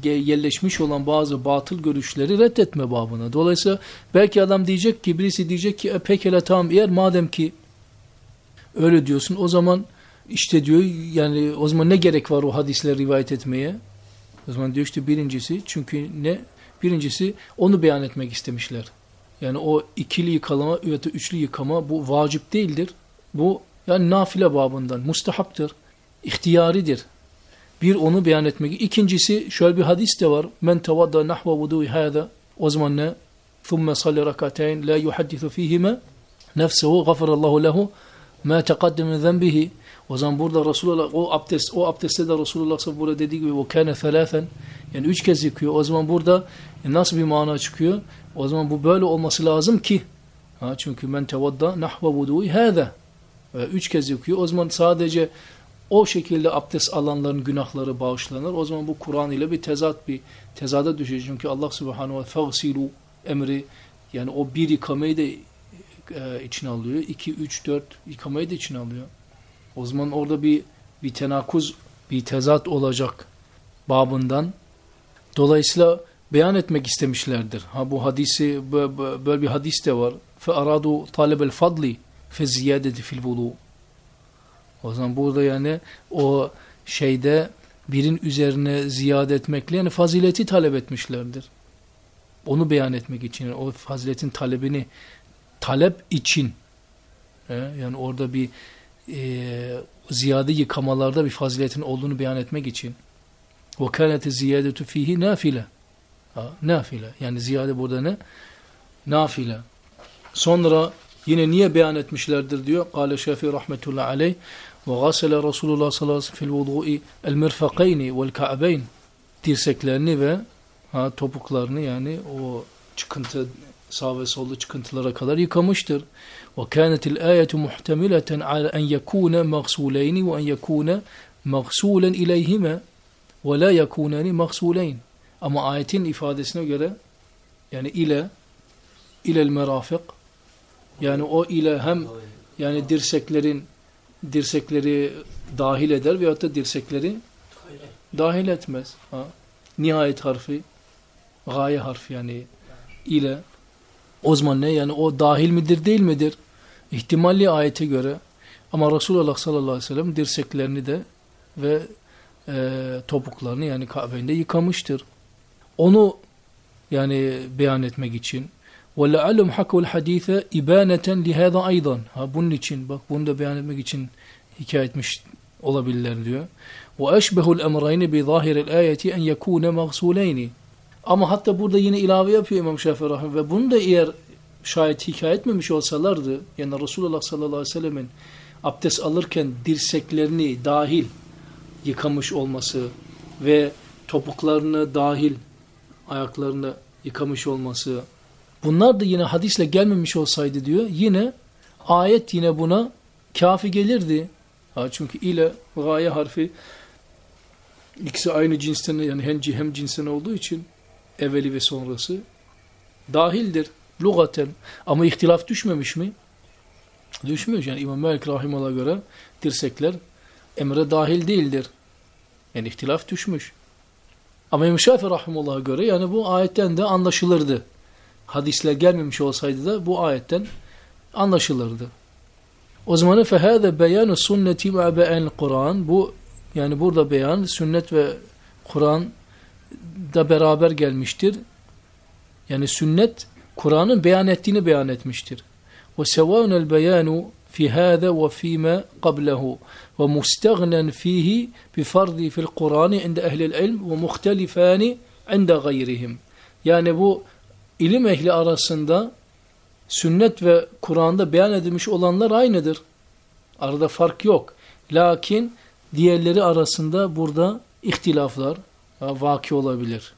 yerleşmiş olan bazı batıl görüşleri reddetme babına. Dolayısıyla belki adam diyecek ki birisi diyecek ki e, pekala tamam eğer madem ki öyle diyorsun o zaman işte diyor yani o zaman ne gerek var o hadisleri rivayet etmeye? O zaman diyor işte birincisi çünkü ne? Birincisi onu beyan etmek istemişler. Yani o ikili yıkama ya da üçlü yıkama bu vacip değildir. Bu yani nafile babından mustahaptır, ihtiyaridir. Bir onu beyan etmek. İkincisi şöyle bir hadis de var. Men tevadda nahva vudu'i hâda. O zaman ne? ثُمَّ صَلِّ رَكَاتَيْنِ لَا يُحَدِّثُ ف۪يهِمَا نَفْسَهُ غَفَرَ اللّٰهُ لَهُ مَا تَقَدَّمَ مِنْ ذَنْبِهِ o zaman burada Resulullah o abdest o abdestte de Resulullah burada dediği gibi o kâne thelâfen yani üç kez yıkıyor. O zaman burada e, nasıl bir mana çıkıyor? O zaman bu böyle olması lazım ki ha, çünkü men tevadda nahva vudu'i hâda ve üç kez yıkıyor. O zaman sadece o şekilde abdest alanların günahları bağışlanır. O zaman bu Kur'an ile bir tezat bir tezada düşecek. Çünkü Allah subhanahu ve fagsilu emri yani o bir yıkamayı da e, içine alıyor. 2, 3, 4 yıkamayı da içine alıyor. O zaman orada bir bir tenakuz, bir tezat olacak babından. Dolayısıyla beyan etmek istemişlerdir. Ha bu hadisi böyle bir hadis de var. Fe aradu talebel fadli fe ziyadeti fil vudu. O zaman burada yani o şeyde birin üzerine ziyade etmekle yani fazileti talep etmişlerdir. Onu beyan etmek için yani o faziletin talebini talep için yani orada bir e, ziyade yıkamalarda bir faziletin olduğunu beyan etmek için وَكَانَتِ زِيَادَةُ ف۪يهِ nafile nafile yani ziyade burada ne? Nafile. Sonra yine niye beyan etmişlerdir diyor. Kale Şafii rahmetullahi aleyh وغسل رسول الله صلى الله عليه وسلم في الوضوء المرفقين والكعبين dirseklerini ve ha, topuklarını yani o çıkıntı sağ ve solda çıkıntılara kadar yıkamıştır. Muhtemileten ala en yekûne mağsuleyni ve en yekûne mağsulen ileyhime ve la yekûneni mağsuleyn. Ama ayetin ifadesine göre yani ile ilel merafik yani o ile hem yani dirseklerin dirsekleri dahil eder veyahut da dirsekleri dahil etmez. Ha? Nihayet harfi, gaye harfi yani ile o zaman ne? Yani o dahil midir değil midir? İhtimalli ayete göre ama Resulullah sallallahu aleyhi ve sellem dirseklerini de ve e, topuklarını yani Kabe'nde yıkamıştır. Onu yani beyan etmek için وَلَعَلُمْ حَكُوا الْحَد۪يثَ اِبَانَةً لِهَذَا aydan. Ha bunun için bak bunu da beyan etmek için hikaye etmiş olabilirler diyor. وَاَشْبَهُ الْاَمْرَيْنِ بِظَاهِرِ الْآيَةِ اَنْ يَكُونَ مَغْسُولَيْنِ Ama hatta burada yine ilave yapıyor İmam Şafii Rahim ve bunu da eğer şayet hikaye etmemiş olsalardı yani Resulullah sallallahu aleyhi ve sellemin abdest alırken dirseklerini dahil yıkamış olması ve topuklarını dahil ayaklarını yıkamış olması bunlar da yine hadisle gelmemiş olsaydı diyor yine ayet yine buna kafi gelirdi. Ha, çünkü ile gaye harfi ikisi aynı cinsten yani hem, hem cinsten olduğu için evveli ve sonrası dahildir lugaten ama ihtilaf düşmemiş mi? Düşmüyor. Yani İmam Malik Rahimallah'a göre dirsekler emre dahil değildir. Yani ihtilaf düşmüş. Ama İmam Şafii Rahimullah'a göre yani bu ayetten de anlaşılırdı. Hadisler gelmemiş olsaydı da bu ayetten anlaşılırdı. O zaman fehâze beyanu sünneti ve beyan Kur'an. Bu yani burada beyan sünnet ve Kur'an da beraber gelmiştir. Yani sünnet Kur'an'ın beyan ettiğini beyan etmiştir. Ve sevâunel beyanu fi hâze ve fîme qablehu ve mustagnen fihi bi fardi fil Kur'an inde ehlil ilm ve muhtelifani inde gayrihim. Yani bu ilim ehli arasında sünnet ve Kur'an'da beyan edilmiş olanlar aynıdır. Arada fark yok. Lakin diğerleri arasında burada ihtilaflar vaki olabilir.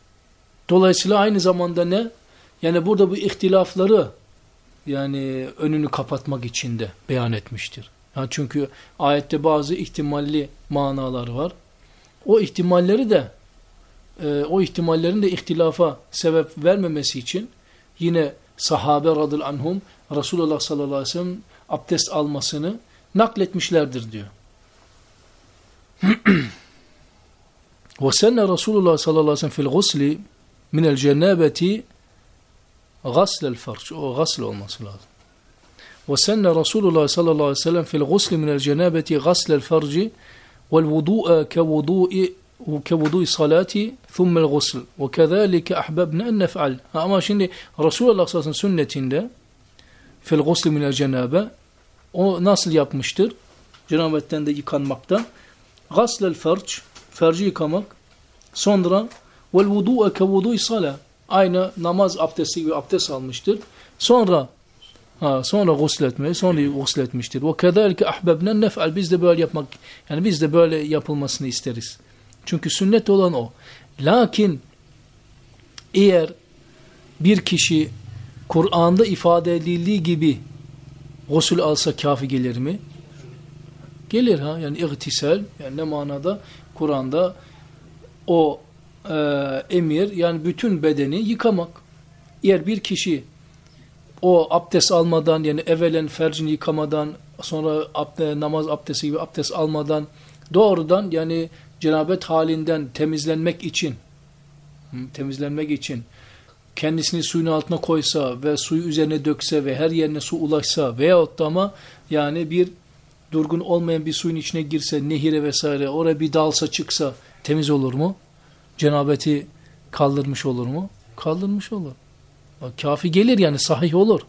Dolayısıyla aynı zamanda ne? Yani burada bu ihtilafları yani önünü kapatmak için de beyan etmiştir. Yani çünkü ayette bazı ihtimalli manalar var. O ihtimalleri de e, o ihtimallerin de ihtilafa sebep vermemesi için yine sahabe radıl anhum Resulullah sallallahu aleyhi ve sellem abdest almasını nakletmişlerdir diyor. وسن رسول الله صلى الله عليه وسلم في الغسل من الجنابة غسل الفرج وغسل المصلات وسن رسول الله صلى الله عليه وسلم في الغسل من الجنابة غسل الفرج والوضوء كوضوء وكوضوء صلاة ثم الغسل. وكذلك أحببنا أن نفعل. أما شنو؟ رسول الله صلى الله عليه وسلم سنة ده في الغسل من الجنابة. ناصل يابمشتر جنابة تندي كان مقتا غسل الفرج فرجي كمك صندرا والوضوء كوضوء صلاة. Aynı namaz abdesti gibi abdest almıştır. Sonra ha, sonra gusletmeyi, sonra gusletmiştir. Ve kezalike ahbebnen nef'al. Biz de böyle yapmak, yani biz de böyle yapılmasını isteriz. Çünkü sünnet olan o. Lakin eğer bir kişi Kur'an'da ifade edildiği gibi gusül alsa kafi gelir mi? Gelir ha. Yani ihtisal yani ne manada Kur'an'da o e, emir yani bütün bedeni yıkamak. Eğer bir kişi o abdest almadan yani evvelen fercini yıkamadan sonra abde, namaz abdesti gibi abdest almadan doğrudan yani cenabet halinden temizlenmek için temizlenmek için kendisini suyun altına koysa ve suyu üzerine dökse ve her yerine su ulaşsa veyahut da ama yani bir durgun olmayan bir suyun içine girse nehire vesaire oraya bir dalsa çıksa temiz olur mu? cenabeti kaldırmış olur mu? Kaldırmış olur. Kafi gelir yani sahih olur.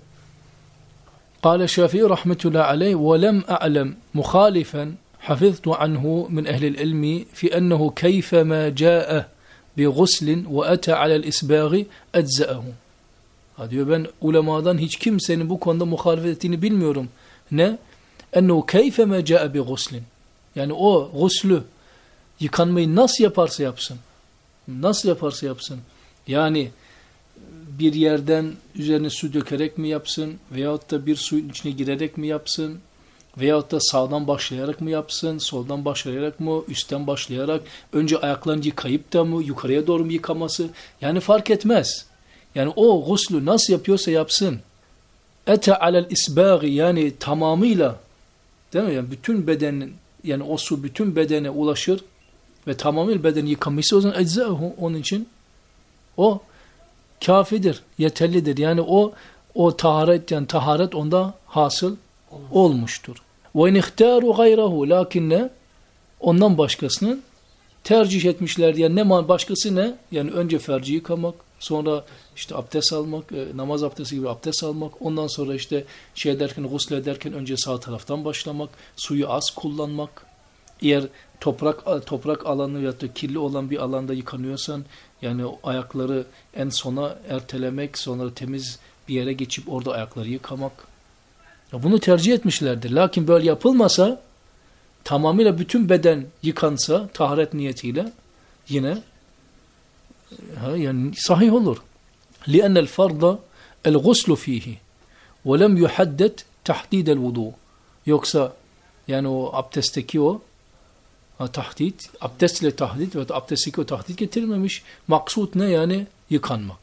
Kale Şafii rahmetullahi aleyh ve lem a'lem muhalifen hafiztu anhu min ehlil ilmi fi ennehu keyfe ma ca'eh bi guslin ve ete alel isbâgi ecza'ehum. Ha diyor ben ulemadan hiç kimsenin bu konuda muhalefet ettiğini bilmiyorum. Ne? Ennehu keyfe me ca'e bi guslin. Yani o guslü yıkanmayı nasıl yaparsa yapsın. Nasıl yaparsa yapsın. Yani bir yerden üzerine su dökerek mi yapsın veyahut da bir suyun içine girerek mi yapsın veyahut da sağdan başlayarak mı yapsın, soldan başlayarak mı, üstten başlayarak, önce ayaklarını yıkayıp da mı, yukarıya doğru mu yıkaması, yani fark etmez. Yani o guslü nasıl yapıyorsa yapsın. Ete alel isbâgi yani tamamıyla, değil mi? Yani bütün bedenin, yani o su bütün bedene ulaşır ve tamamıyla bedeni yıkamışsa o zaman eczahu onun için o kafidir, yeterlidir. Yani o o taharet yani taharet onda hasıl olmuştur. Ve in ihtaru gayrahu lakinne ondan başkasını tercih etmişler yani ne başkası ne? Yani önce ferci yıkamak, sonra işte abdest almak, e, namaz abdesti gibi abdest almak, ondan sonra işte şey ederken, gusül ederken önce sağ taraftan başlamak, suyu az kullanmak. Eğer toprak toprak alanı ya da kirli olan bir alanda yıkanıyorsan yani ayakları en sona ertelemek, sonra temiz bir yere geçip orada ayakları yıkamak. Ya bunu tercih etmişlerdir. Lakin böyle yapılmasa tamamıyla bütün beden yıkansa taharet niyetiyle yine ha, yani sahih olur. لأن الفرض الغسل فيه ولم يحدد تحديد الوضوء yoksa yani o abdestteki o tahdit, abdestle tahdit ve abdestlik tahdit getirmemiş. Maksut ne yani? Yıkanmak.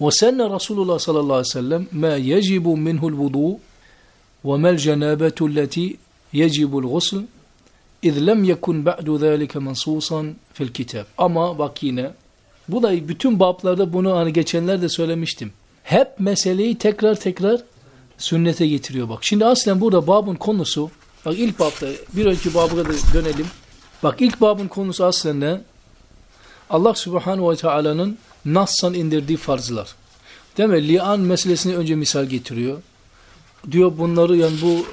Ve senne Resulullah sallallahu aleyhi ve sellem ma yecibu minhul vudu ve mel cenabetu leti yecibul gusl iz lem yekun ba'du zâlike mensusan fil kitab. Ama bak yine bu da bütün bablarda bunu hani geçenler söylemiştim. Hep meseleyi tekrar tekrar sünnete getiriyor bak. Şimdi aslen burada babın konusu bak ilk babda bir önceki babına da dönelim. Bak ilk babın konusu aslen ne? Allah subhanahu ve teala'nın nassan indirdiği farzlar. Değil mi? Li'an meselesini önce misal getiriyor. Diyor bunları yani bu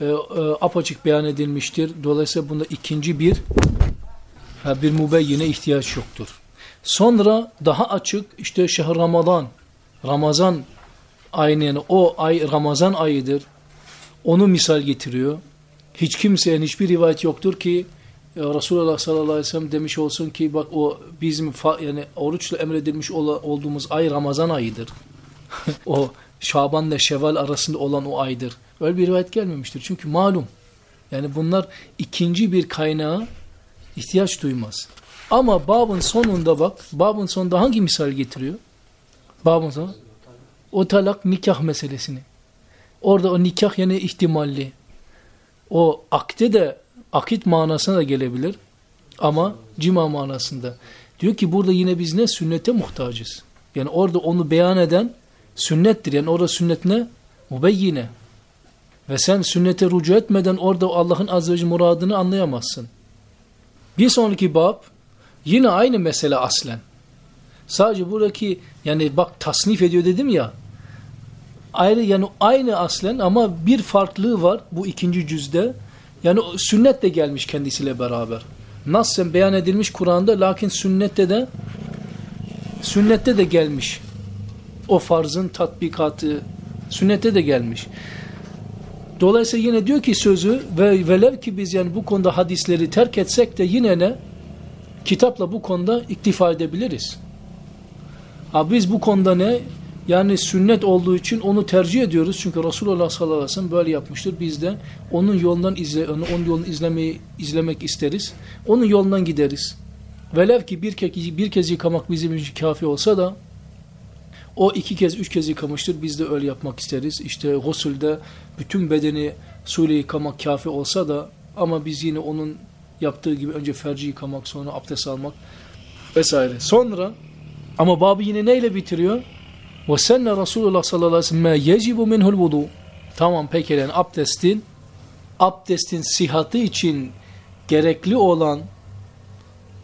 e, e, apaçık beyan edilmiştir. Dolayısıyla bunda ikinci bir ha, bir mübeyyine ihtiyaç yoktur. Sonra daha açık işte şehr Ramazan. Ramazan ayını yani o ay Ramazan ayıdır. Onu misal getiriyor. Hiç kimsenin hiçbir rivayet yoktur ki e, Resulullah sallallahu aleyhi ve sellem demiş olsun ki bak o bizim yani oruçla emredilmiş olduğumuz ay Ramazan ayıdır. o Şaban ile Şevval arasında olan o aydır. Öyle bir rivayet gelmemiştir. Çünkü malum. Yani bunlar ikinci bir kaynağa ihtiyaç duymaz. Ama babın sonunda bak, babın sonunda hangi misal getiriyor? Babın sonunda o talak nikah meselesini. Orada o nikah yani ihtimalli. O akde de akit manasına da gelebilir ama cima manasında. Diyor ki burada yine biz ne? Sünnete muhtacız. Yani orada onu beyan eden sünnettir. Yani orada sünnet ne? Mubeyyine. Ve sen sünnete rücu etmeden orada Allah'ın azze muradını anlayamazsın. Bir sonraki bab yine aynı mesele aslen. Sadece buradaki yani bak tasnif ediyor dedim ya ayrı yani aynı aslen ama bir farklılığı var bu ikinci cüzde. Yani sünnet de gelmiş kendisiyle beraber. Nasıl beyan edilmiş Kur'an'da lakin sünnette de sünnette de gelmiş. O farzın tatbikatı sünnette de gelmiş. Dolayısıyla yine diyor ki sözü ve velev ki biz yani bu konuda hadisleri terk etsek de yine ne? Kitapla bu konuda iktifa edebiliriz. Ha biz bu konuda ne? Yani sünnet olduğu için onu tercih ediyoruz. Çünkü Resulullah sallallahu aleyhi ve sellem böyle yapmıştır. Biz de onun yolundan izle, onun yolunu izlemeyi izlemek isteriz. Onun yolundan gideriz. Velev ki bir kez, bir kez yıkamak bizim için kafi olsa da o iki kez, üç kez yıkamıştır. Biz de öyle yapmak isteriz. İşte gusülde bütün bedeni suyla yıkamak kafi olsa da ama biz yine onun yaptığı gibi önce ferci yıkamak, sonra abdest almak vesaire. Sonra ama babı yine neyle bitiriyor? وَسَنَّ Resulullah sallallahu aleyhi ve sellem يَجِبُ مِنْهُ الْوُضُوا Tamam peki yani abdestin abdestin sihatı için gerekli olan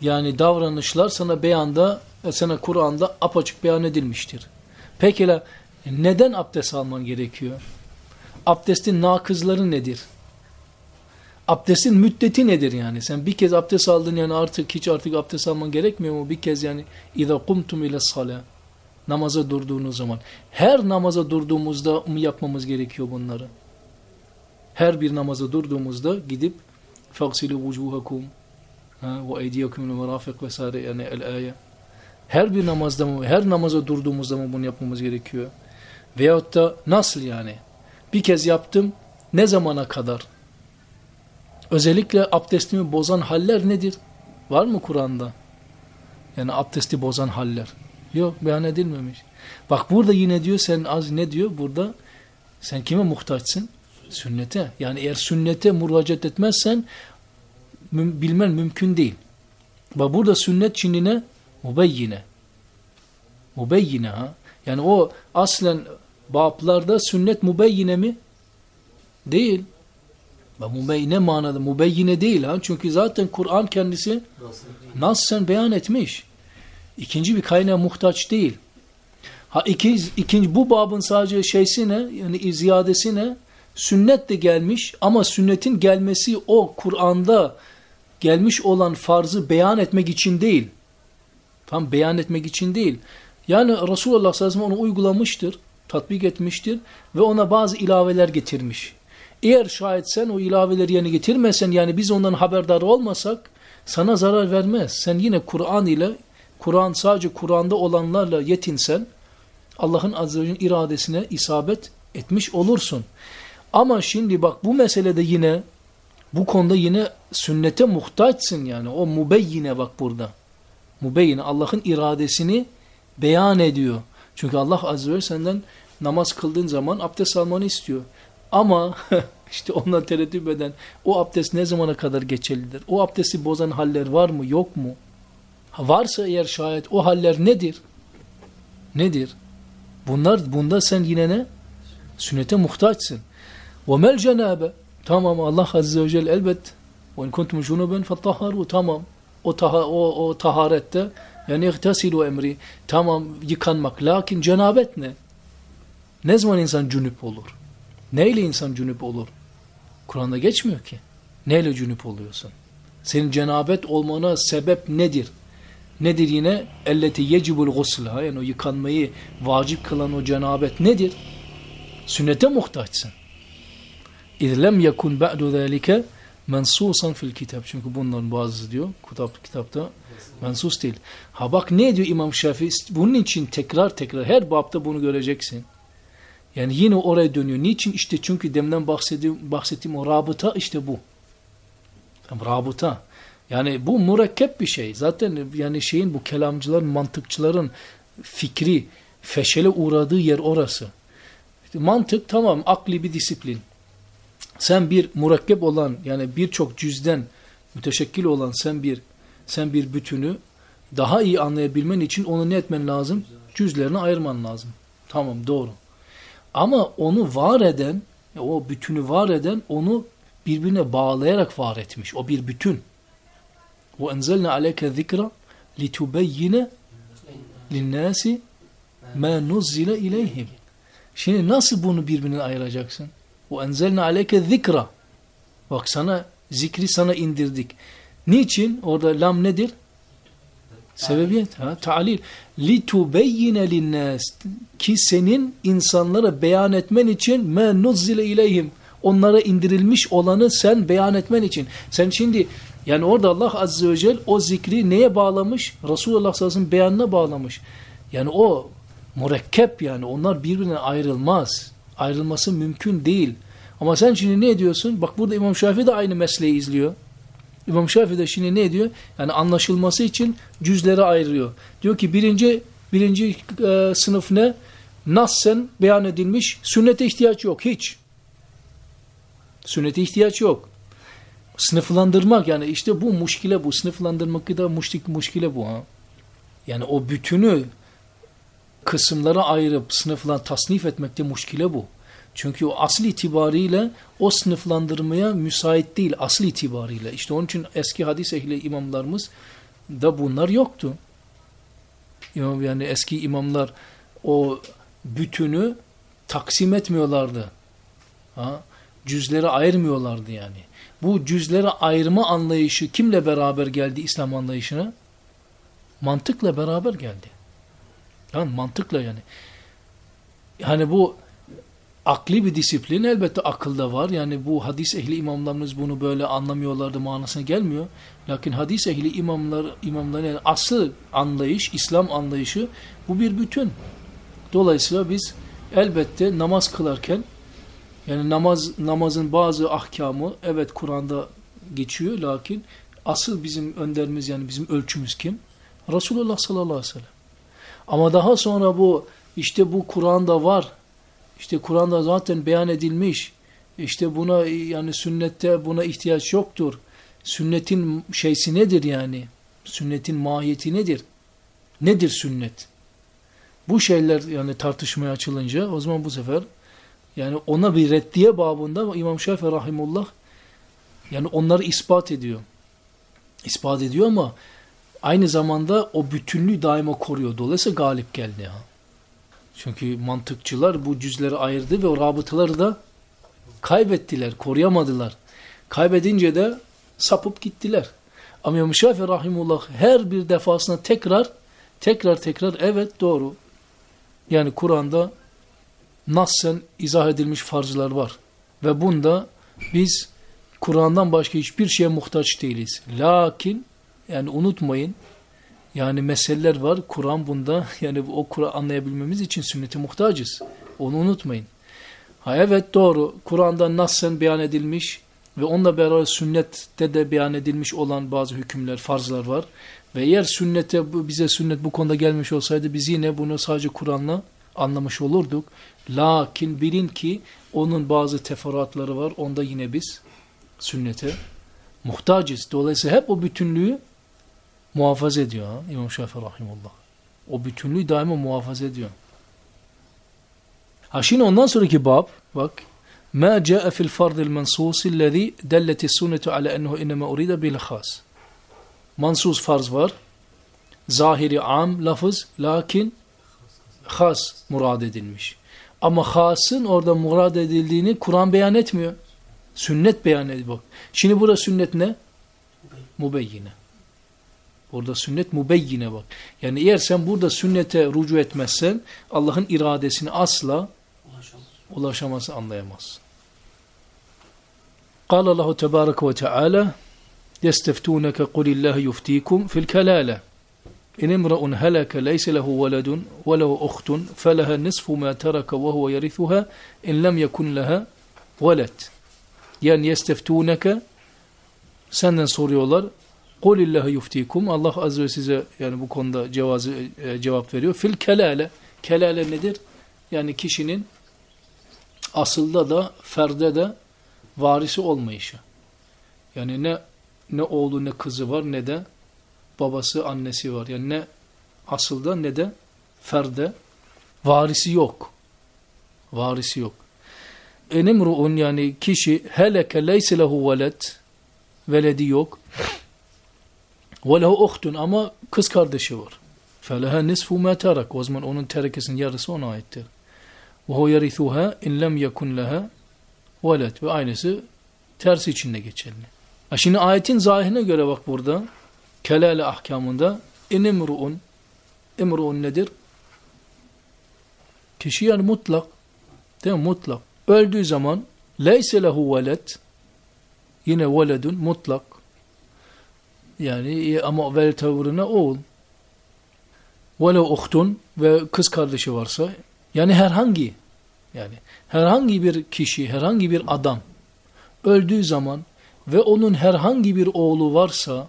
yani davranışlar sana beyanda sana Kur'an'da apaçık beyan edilmiştir. Peki neden abdest alman gerekiyor? Abdestin nakızları nedir? Abdestin müddeti nedir yani? Sen bir kez abdest aldın yani artık hiç artık abdest alman gerekmiyor mu? Bir kez yani اِذَا قُمْتُمْ اِلَى الصَّلَةِ Namaza durduğunuz zaman. Her namaza durduğumuzda mı yapmamız gerekiyor bunları? Her bir namaza durduğumuzda gidip فَغْسِلُوا وُجُوهَكُمْ وَاَيْدِيَكُمْ الْمَرَافِقْ vesaire yani el-aya. Her bir namazda mı, her namaza durduğumuzda mı bunu yapmamız gerekiyor? Veyahut da nasıl yani? Bir kez yaptım, ne zamana kadar? Özellikle abdestimi bozan haller nedir? Var mı Kur'an'da? Yani abdesti bozan haller. Yok beyan edilmemiş. Bak burada yine diyor sen az ne diyor burada? Sen kime muhtaçsın? Sünnete. Yani eğer sünnete müracaat etmezsen müm bilmen mümkün değil. Bak burada sünnet çinine mubeyyine. Mubeyyine ha. Yani o aslen bablarda sünnet mubeyyine mi? Değil. Mubeyyine manada mubeyyine değil ha. Çünkü zaten Kur'an kendisi nasıl sen beyan etmiş. İkinci bir kaynağa muhtaç değil. Ha ikinci, ikinci bu babın sadece şeysi ne? Yani ziyadesi ne? Sünnet de gelmiş ama sünnetin gelmesi o Kur'an'da gelmiş olan farzı beyan etmek için değil. Tam beyan etmek için değil. Yani Resulullah sallallahu onu uygulamıştır, tatbik etmiştir ve ona bazı ilaveler getirmiş. Eğer şayet sen o ilaveleri yerine getirmesen yani biz ondan haberdar olmasak sana zarar vermez. Sen yine Kur'an ile Kur'an sadece Kur'an'da olanlarla yetinsen Allah'ın azze iradesine isabet etmiş olursun. Ama şimdi bak bu meselede yine bu konuda yine sünnete muhtaçsın yani. O mubeyyine bak burada. Mubeyyine Allah'ın iradesini beyan ediyor. Çünkü Allah azze ve celle senden namaz kıldığın zaman abdest almanı istiyor. Ama işte ondan tereddüt eden o abdest ne zamana kadar geçerlidir? O abdesti bozan haller var mı yok mu? Varsa eğer şayet o haller nedir? Nedir? Bunlar bunda sen yine ne? Sünnete muhtaçsın. Ve mel cenabe. Tamam Allah Azze ve Celle elbet. Ve in kuntum junuben fettaharu. Tamam. O, taha, o, o taharette yani ihtesilu emri. Tamam yıkanmak. Lakin cenabet ne? Ne zaman insan cünüp olur? Neyle insan cünüp olur? Kur'an'da geçmiyor ki. Neyle cünüp oluyorsun? Senin cenabet olmana sebep nedir? Nedir yine? Elleti yecibul gusla. Yani o yıkanmayı vacip kılan o cenabet nedir? Sünnete muhtaçsın. İzlem yekun ba'du zâlike mensusan fil kitap. Çünkü bunların bazısı diyor kitap, kitapta mensus değil. Ha bak ne diyor İmam Şafii? Bunun için tekrar tekrar her babda bunu göreceksin. Yani yine oraya dönüyor. Niçin? İşte çünkü demden bahsettiğim, bahsettiğim o rabıta işte bu. Rabıta. Yani bu mürekkep bir şey. Zaten yani şeyin bu kelamcıların, mantıkçıların fikri, feşele uğradığı yer orası. Mantık tamam akli bir disiplin. Sen bir mürekkep olan yani birçok cüzden müteşekkil olan sen bir sen bir bütünü daha iyi anlayabilmen için onu ne etmen lazım? Cüzlerini ayırman lazım. Tamam doğru. Ama onu var eden, o bütünü var eden onu birbirine bağlayarak var etmiş. O bir bütün. وَاَنْزَلْنَا عَلَيْكَ ذِكْرًا لِتُبَيِّنَ لِلنَّاسِ مَا نُزِّلَ اِلَيْهِمْ Şimdi nasıl bunu birbirinden ayıracaksın? وَاَنْزَلْنَا عَلَيْكَ ذِكْرًا Bak sana, zikri sana indirdik. Niçin? Orada lam nedir? Sebebiyet. Ha, ta'lil. لِتُبَيِّنَ لِلنَّاسِ Ki senin insanlara beyan etmen için مَا نُزِّلَ اِلَيْهِمْ Onlara indirilmiş olanı sen beyan etmen için. Sen şimdi yani orada Allah Azze ve Celle o zikri neye bağlamış? Resulullah sallallahu beyanına bağlamış. Yani o mürekkep yani onlar birbirine ayrılmaz. Ayrılması mümkün değil. Ama sen şimdi ne ediyorsun? Bak burada İmam Şafii de aynı mesleği izliyor. İmam Şafii de şimdi ne ediyor? Yani anlaşılması için cüzleri ayırıyor. Diyor ki birinci birinci e, sınıf ne? Nassen beyan edilmiş. Sünnete ihtiyaç yok. Hiç. Sünnete ihtiyaç yok. Sınıflandırmak yani işte bu muşkile bu. Sınıflandırmak da muştik muşkile bu. Ha? Yani o bütünü kısımlara ayırıp sınıflan tasnif etmekte muşkile bu. Çünkü o asıl itibariyle o sınıflandırmaya müsait değil asıl itibariyle. İşte onun için eski hadis ehli imamlarımız da bunlar yoktu. İmam, yani eski imamlar o bütünü taksim etmiyorlardı. Ha? Cüzleri ayırmıyorlardı yani. Bu cüzleri ayırma anlayışı kimle beraber geldi İslam anlayışına? Mantıkla beraber geldi. Yani mantıkla yani. Yani bu akli bir disiplin elbette akılda var. Yani bu hadis ehli imamlarımız bunu böyle anlamıyorlardı manasına gelmiyor. Lakin hadis ehli imamlar imamların yani asıl anlayış, İslam anlayışı bu bir bütün. Dolayısıyla biz elbette namaz kılarken yani namaz namazın bazı ahkamı evet Kur'an'da geçiyor lakin asıl bizim önderimiz yani bizim ölçümüz kim? Resulullah sallallahu aleyhi ve sellem. Ama daha sonra bu işte bu Kur'an'da var. İşte Kur'an'da zaten beyan edilmiş. İşte buna yani sünnette buna ihtiyaç yoktur. Sünnetin şeysi nedir yani? Sünnetin mahiyeti nedir? Nedir sünnet? Bu şeyler yani tartışmaya açılınca o zaman bu sefer yani ona bir reddiye babında İmam Şafii Rahimullah yani onları ispat ediyor. İspat ediyor ama aynı zamanda o bütünlüğü daima koruyor. Dolayısıyla galip geldi. Ha. Çünkü mantıkçılar bu cüzleri ayırdı ve o rabıtaları da kaybettiler, koruyamadılar. Kaybedince de sapıp gittiler. Ama İmam Şafii Rahimullah her bir defasında tekrar, tekrar tekrar evet doğru. Yani Kur'an'da nassen izah edilmiş farzlar var. Ve bunda biz Kur'an'dan başka hiçbir şeye muhtaç değiliz. Lakin yani unutmayın yani meseleler var. Kur'an bunda yani o Kur'an anlayabilmemiz için sünnete muhtacız. Onu unutmayın. Ha evet doğru. Kur'an'da nassen beyan edilmiş ve onunla beraber sünnette de beyan edilmiş olan bazı hükümler, farzlar var. Ve eğer sünnete bize sünnet bu konuda gelmiş olsaydı biz yine bunu sadece Kur'an'la anlamış olurduk. Lakin bilin ki onun bazı teferruatları var. Onda yine biz sünnete muhtacız. Dolayısıyla hep o bütünlüğü muhafaza ediyor? İmam Şafii Rahimullah. O bütünlüğü daima muhafaza ediyor. Ha şimdi ondan sonraki bab bak ma caa fil fardil mansus allazi dallati sunnetu ala ennehu inma urida bil khas. Mansus farz var. Zahiri am lafız lakin has murad edilmiş. Ama hasın orada murad edildiğini Kur'an beyan etmiyor. Sünnet beyan ediyor. Bak. Şimdi burada sünnet ne? Mubeyyine. Orada sünnet mubeyyine bak. Yani eğer sen burada sünnete rucu etmezsen Allah'ın iradesini asla ulaşamazsın, anlayamazsın. قال الله تبارك وتعالى يستفتونك قل الله يفتيكم في İn imra'un heleke leyse lehu veledun ve lehu uhtun feleha nisfu ma tereke ve huve yerithuha in lem yekun leha veled. Yani yesteftuneke senden soruyorlar. Kul illahi yuftikum. Allah azze ve size yani bu konuda cevazı, e, cevap veriyor. Fil kelale. Kelale nedir? Yani kişinin asılda da ferde de varisi olmayışı. Yani ne ne oğlu ne kızı var ne de babası annesi var. Yani ne asılda ne de ferde varisi yok. Varisi yok. Enimru'un yani kişi heleke leyse lehu veled veledi yok. Ve lehu uhtun ama kız kardeşi var. Feleha nisfu ma terak. O zaman onun terekesinin yarısı ona aittir. Ve hu yerithuha in lem yekun leha veled. Ve aynısı tersi içinde geçerli. Şimdi ayetin zahirine göre bak burada kelale ahkamında inimru'un imru'un nedir? Kişi yani mutlak değil mi? Mutlak. Öldüğü zaman leyse lehu veled yine veledun mutlak yani ama vel tavrına oğul vele uhtun ve kız kardeşi varsa yani herhangi yani herhangi bir kişi herhangi bir adam öldüğü zaman ve onun herhangi bir oğlu varsa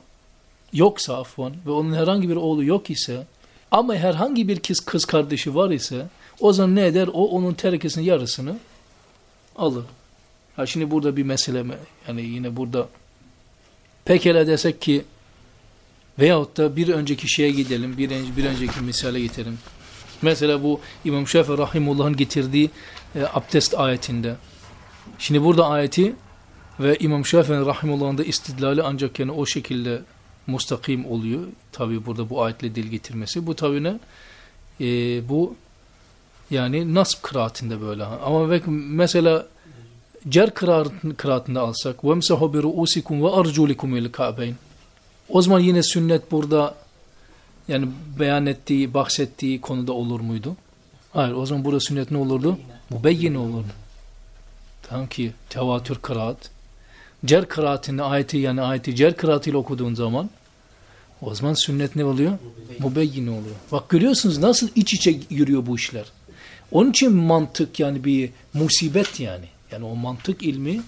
yoksa afwan ve onun herhangi bir oğlu yok ise ama herhangi bir kız, kız kardeşi var ise o zaman ne eder? O onun terekesinin yarısını alır. Ha şimdi burada bir mesele yani yine burada pekala desek ki veyahut da bir önceki şeye gidelim, bir, bir önceki misale getirelim. Mesela bu İmam Şafii Rahimullah'ın getirdiği e, abdest ayetinde. Şimdi burada ayeti ve İmam Şafii'nin Rahimullah'ın da istidlali ancak yani o şekilde mustakim oluyor. Tabi burada bu ayetle dil getirmesi. Bu tabi ne? E, bu yani nasb kıraatinde böyle. Ama mesela cer kıraatında alsak وَمْسَحُ بِرُؤُسِكُمْ وَاَرْجُولِكُمْ الْكَعْبَيْنِ O zaman yine sünnet burada yani beyan ettiği, bahsettiği konuda olur muydu? Hayır. O zaman burada sünnet ne olurdu? Mübeyyin olurdu. Tamam ki tevatür kıraat. Cer kıraatinde ayeti yani ayeti cer kıraatıyla okuduğun zaman o zaman sünnet ne oluyor? Mübeyyin oluyor. Bak görüyorsunuz nasıl iç içe yürüyor bu işler. Onun için mantık yani bir musibet yani. Yani o mantık ilmi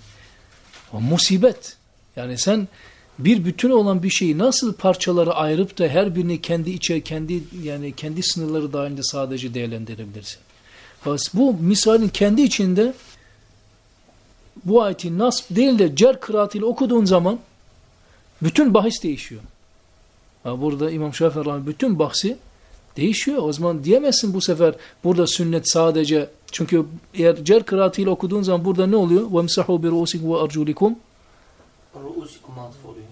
o musibet. Yani sen bir bütün olan bir şeyi nasıl parçalara ayırıp da her birini kendi içe kendi yani kendi sınırları dahilinde sadece değerlendirebilirsin. Bas bu misalin kendi içinde bu ayetin nasb değil de cer kıraatıyla okuduğun zaman bütün bahis değişiyor. Ha burada İmam Şafii bütün bahsi değişiyor. O zaman diyemezsin bu sefer burada sünnet sadece çünkü eğer cer kıraatıyla okuduğun zaman burada ne oluyor? وَمْسَحُوا بِرُؤُسِكُمْ وَاَرْجُولِكُمْ Ruusikum atf oluyor.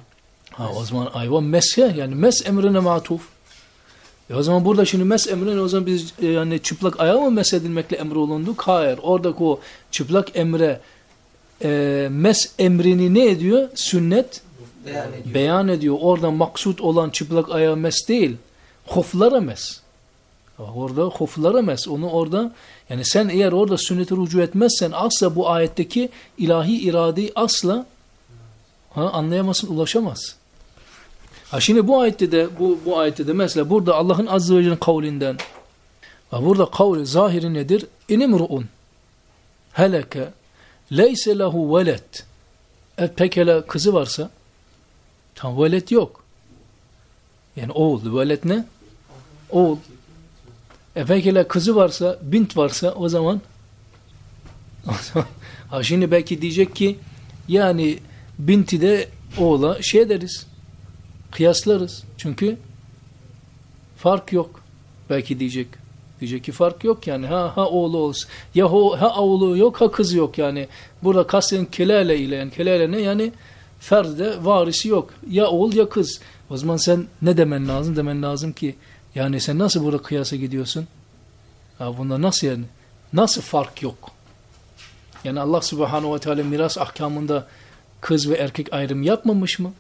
Ha o zaman ayva meshe yani mes emrine matuf. E o zaman burada şimdi mes emrine o zaman biz e, yani çıplak ayağı mı mes edilmekle emrolunduk? Hayır. Oradaki o çıplak emre e, mes emrini ne ediyor? Sünnet Beyan ediyor. beyan ediyor. Orada maksut olan çıplak ayağı mes değil. Hoflara mes. Orada hoflara mes. Onu orada yani sen eğer orada sünneti rucu etmezsen asla bu ayetteki ilahi iradeyi asla ha, anlayamazsın, ulaşamaz. Ha şimdi bu ayette de bu bu ayette de mesela burada Allah'ın azze ve celle'nin kavlinden burada kavli zahiri nedir? İnimru'un heleke leyse lehu veled e, pekala kızı varsa tam veled yok. Yani oğul. Veled ne? Oğul. E pekala kızı varsa, bint varsa o zaman o ha şimdi belki diyecek ki yani binti de oğla şey deriz. Kıyaslarız. Çünkü fark yok. Belki diyecek. Diyecek ki fark yok yani. Ha ha oğlu olsun. Ya ho, ha oğlu yok ha kızı yok yani. Burada kasten kelale ile yani kelale ne yani ferde varisi yok. Ya oğul ya kız. O zaman sen ne demen lazım? Demen lazım ki yani sen nasıl burada kıyasa gidiyorsun? Ha bunda nasıl yani? Nasıl fark yok? Yani Allah subhanahu ve teala miras ahkamında kız ve erkek ayrım yapmamış mı?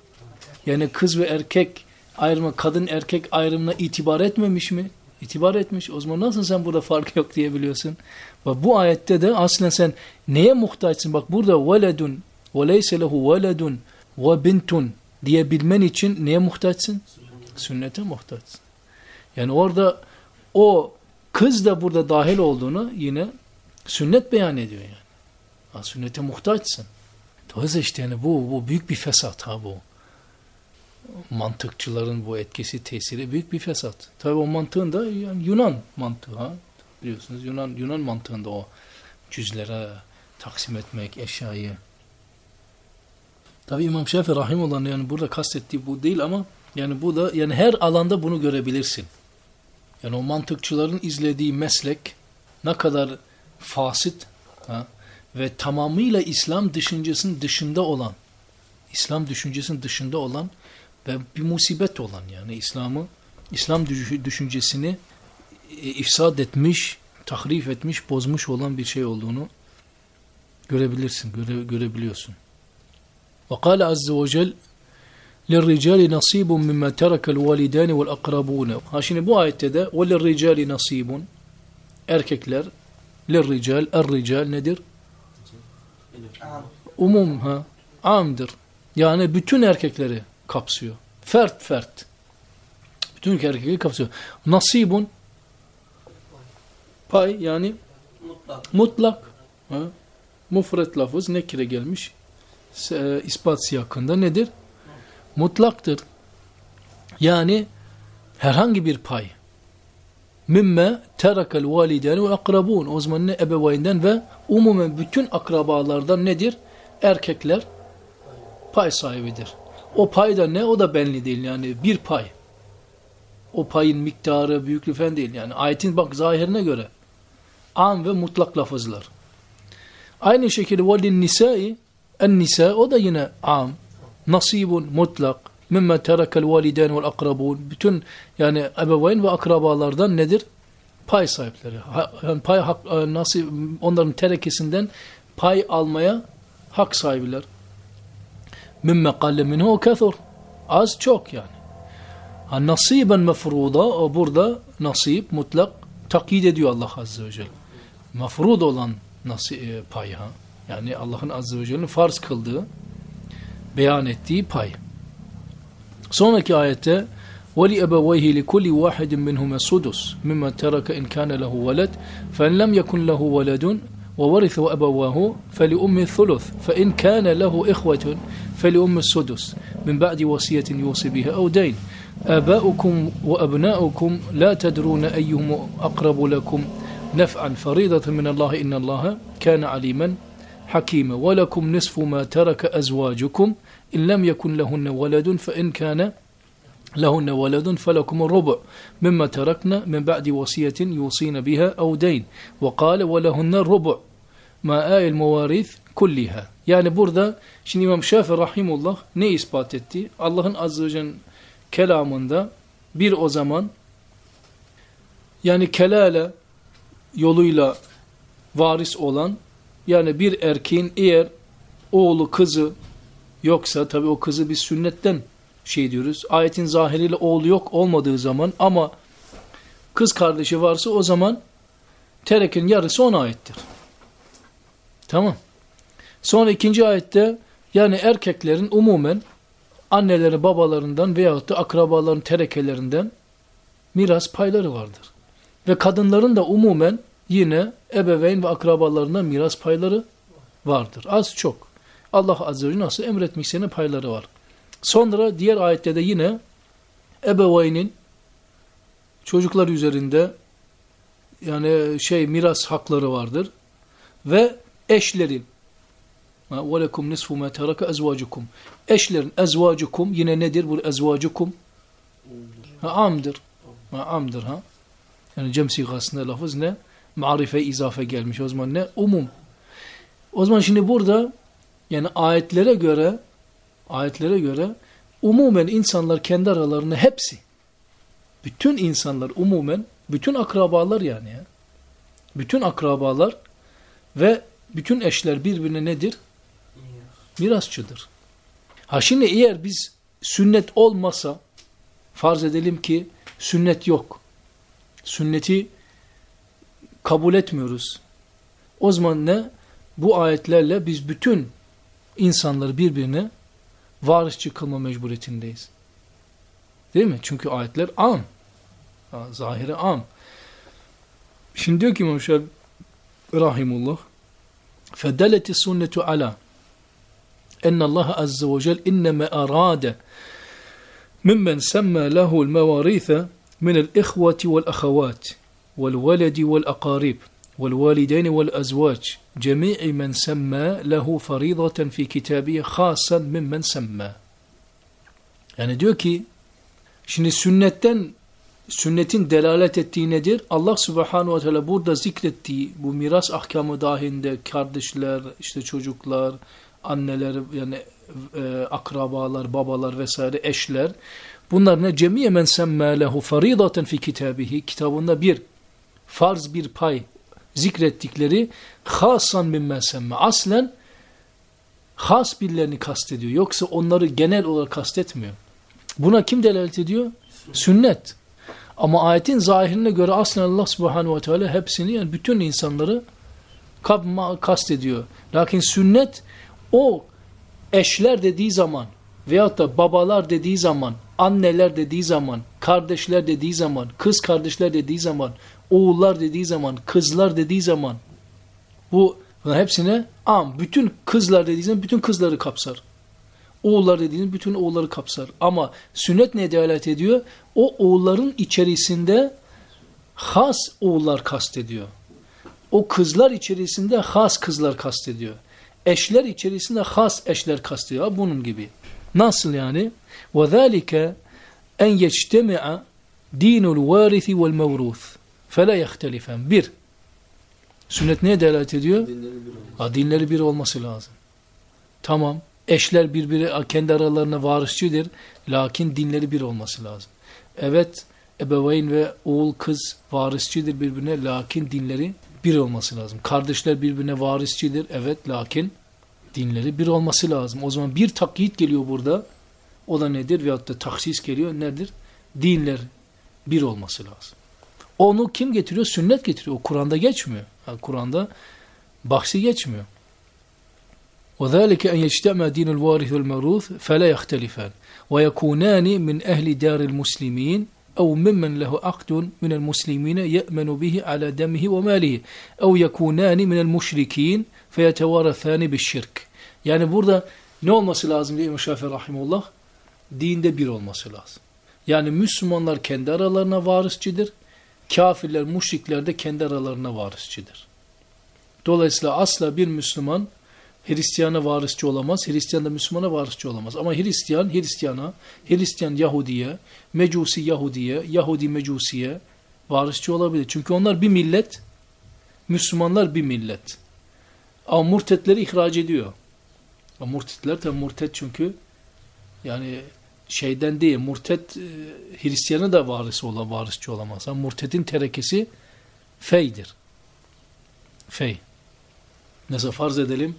Yani kız ve erkek ayrımı, kadın erkek ayrımına itibar etmemiş mi? İtibar etmiş. O zaman nasıl sen burada fark yok diyebiliyorsun? Ve bu ayette de aslında sen neye muhtaçsın? Bak burada veledun ve leyse lehu veledun ve bintun diyebilmen için neye muhtaçsın? Sünnete muhtaçsın. Yani orada o kız da burada dahil olduğunu yine sünnet beyan ediyor yani. Ha, sünnete muhtaçsın. Dolayısıyla işte yani bu, bu büyük bir fesat ha bu. Mantıkçıların bu etkisi, tesiri büyük bir fesat. Tabi o mantığın da yani Yunan mantığı ha. Biliyorsunuz Yunan Yunan mantığında o cüzlere taksim etmek eşyayı. Tabi İmam Şafii Rahimullah yani burada kastettiği bu değil ama yani bu da yani her alanda bunu görebilirsin. Yani o mantıkçıların izlediği meslek ne kadar fasit ha, ve tamamıyla İslam düşüncesinin dışında olan, İslam düşüncesinin dışında olan ve bir musibet olan yani İslam'ı, İslam düşüncesini e, ifsad etmiş, tahrif etmiş, bozmuş olan bir şey olduğunu görebilirsin, göre, görebiliyorsun. وقال عز وجل للرجال نصيب مما ترك الوالدان والأقربون ha şimdi bu ayette de وَلِلْرِجَالِ نَصِيبٌ erkekler لِلْرِجَال الرِّجَال nedir? Umum ha amdır. Yani bütün erkekleri kapsıyor. Fert fert. Bütün erkekleri kapsıyor. Nasibun pay yani Mutlak. mutlak. Ha? Mufret lafız nekire gelmiş. E, ispat siyakında nedir? Mutlaktır. Yani herhangi bir pay. Mimme terekel valideni ve akrabun. O zaman ne ebeveynden ve umumen bütün akrabalardan nedir? Erkekler pay sahibidir. O pay da ne? O da belli değil yani bir pay. O payın miktarı, büyüklüğü falan değil yani. Ayetin bak zahirine göre. Am ve mutlak lafızlar. Aynı şekilde velin nisai en nisa o da yine am. Nasibun mutlak. Mimme terekel validen vel akrabun. Bütün yani ebeveyn ve akrabalardan nedir? Pay sahipleri. Yani pay hak, e, nasip, onların terekesinden pay almaya hak sahibiler. Mimme kalle minhu kethur. Az çok yani. Ha, nasiben mefruda o burada nasip mutlak takyit ediyor Allah Azze ve Celle. Mefrud olan nasi, e, pay ha. Yani Allah'ın Azze ve Celle'nin farz kıldığı beyan ettiği pay. Sonraki ayette وَلِأَبَوَيْهِ لِكُلِّ وَاحِدٍ مِّنْهُمَ سُدُسْ مِمَّا تَرَكَ إِنْ كَانَ لَهُ وَلَدْ فَإِنْ لَمْ يَكُنْ لَهُ وَلَدٌ وورث أبواه فلأم الثلث فإن كان له إخوة فلأم السدس. من بعد وصية يوصي بها أو دين. آباؤكم وأبناؤكم لا تدرون أيهم أقرب لكم. نفعا فريضة من الله إن الله كان عليما حكيما. ولكم نصف ما ترك أزواجكم إن لم يكن لهن ولد فإن كان لهن ولد فلكم الربع مما تركنا من بعد وصية يوصين بها أو دين وقال ولهن الربع ما آي المواريث kulliha. Yani burada şimdi İmam Şafii Rahimullah ne ispat etti? Allah'ın Azze ve Celle'nin kelamında bir o zaman yani kelale yoluyla varis olan yani bir erkeğin eğer oğlu kızı yoksa tabi o kızı biz sünnetten şey diyoruz. Ayetin zahiriyle oğlu yok olmadığı zaman ama kız kardeşi varsa o zaman terekin yarısı ona aittir. Tamam. Sonra ikinci ayette yani erkeklerin umumen anneleri babalarından veyahut da akrabaların terekelerinden miras payları vardır. Ve kadınların da umumen yine ebeveyn ve akrabalarından miras payları vardır. Az çok. Allah Azze ve Celle nasıl emretmişse payları var. Sonra diğer ayette de yine ebeveynin çocuklar üzerinde yani şey miras hakları vardır ve eşlerin وَلَكُمْ نِصْفُ مَا تَرَكَ اَزْوَاجُكُمْ Eşlerin, ezvacukum yine nedir bu ezvacukum? Ha, amdır. Ha, amdır ha. Yani cem sigasında lafız ne? Marife izafe gelmiş. O zaman ne? Umum. O zaman şimdi burada yani ayetlere göre ayetlere göre umumen insanlar kendi aralarında hepsi bütün insanlar umumen bütün akrabalar yani ya. Bütün akrabalar ve bütün eşler birbirine nedir? Mirasçıdır. Ha şimdi eğer biz sünnet olmasa farz edelim ki sünnet yok. Sünneti kabul etmiyoruz. O zaman ne? Bu ayetlerle biz bütün insanları birbirine varisçi kılma mecburiyetindeyiz. Değil mi? Çünkü ayetler am. Zahiri am. Şimdi diyor ki Şafi Rahimullah فدلت السنة على أن الله عز وجل إنما أراد ممن سمى له المواريث من الإخوة والأخوات والولد والأقارب والوالدين والأزواج جميع من سمى له فريضة في كتابه خاصا ممن سمى Yani diyor ki şimdi sünnetten sünnetin delalet ettiği nedir? Allah subhanahu ve teala burada zikrettiği bu miras ahkamı dahilinde kardeşler, işte çocuklar, anneler yani e, akrabalar, babalar vesaire eşler bunlar ne? Cemiye men semme lehu faridaten fi kitabihi kitabında bir farz bir pay zikrettikleri hasan mimmen semme aslen has birilerini kastediyor. Yoksa onları genel olarak kastetmiyor. Buna kim delalet ediyor? Sünnet. Ama ayetin zahirine göre aslında Allah subhanahu ve teala hepsini yani bütün insanları kastediyor. Lakin sünnet o eşler dediği zaman veyahut da babalar dediği zaman, anneler dediği zaman, kardeşler dediği zaman, kız kardeşler dediği zaman, oğullar dediği zaman, kızlar dediği zaman bu hepsine am. Bütün kızlar dediği zaman bütün kızları kapsar. Oğullar dediğiniz bütün oğulları kapsar. Ama sünnet ne delalet ediyor? O oğulların içerisinde has oğullar kastediyor. O kızlar içerisinde has kızlar kastediyor. Eşler içerisinde has eşler kastediyor. Bunun gibi. Nasıl yani? وَذَٰلِكَ اَنْ يَجْتَمِعَ دِينُ الْوَارِثِ وَالْمَوْرُوثِ Fele yehtelifen. Bir. Sünnet neye delalet ediyor? Dinleri bir, dinleri bir olması lazım. Tamam. Eşler birbiri kendi aralarına varisçidir. Lakin dinleri bir olması lazım. Evet ebeveyn ve oğul kız varisçidir birbirine. Lakin dinleri bir olması lazım. Kardeşler birbirine varisçidir. Evet lakin dinleri bir olması lazım. O zaman bir takyit geliyor burada. O da nedir? Veyahut da taksis geliyor. Nedir? Dinler bir olması lazım. Onu kim getiriyor? Sünnet getiriyor. O Kur'an'da geçmiyor. Yani Kur'an'da bahsi geçmiyor. وذلك أن يجتمع دين الوارث والموروث فلا يختلفان ويكونان من أهل دار المسلمين أو ممن له عقد من المسلمين يأمن به على دمه وماله أو يكونان من المشركين فيتوارثان بالشرك Yani burada ne olması lazım diye İmam Şafii Rahimullah? Dinde bir olması lazım. Yani Müslümanlar kendi aralarına varisçidir. Kafirler, müşrikler de kendi aralarına varisçidir. Dolayısıyla asla bir Müslüman Hristiyana varisçi olamaz, Hristiyan da Müslümana varisçi olamaz. Ama Hristiyan, Hristiyana, Hristiyan Yahudiye, Mecusi Yahudiye, Yahudi Mecusiye varisçi olabilir. Çünkü onlar bir millet, Müslümanlar bir millet. Ama murtetleri ihraç ediyor. Ama murtetler de murtet çünkü yani şeyden değil, murtet e, Hristiyanı da varisi olan, varisçi olamaz. Ama murtetin terekesi feydir. Fey. Mesela farz edelim,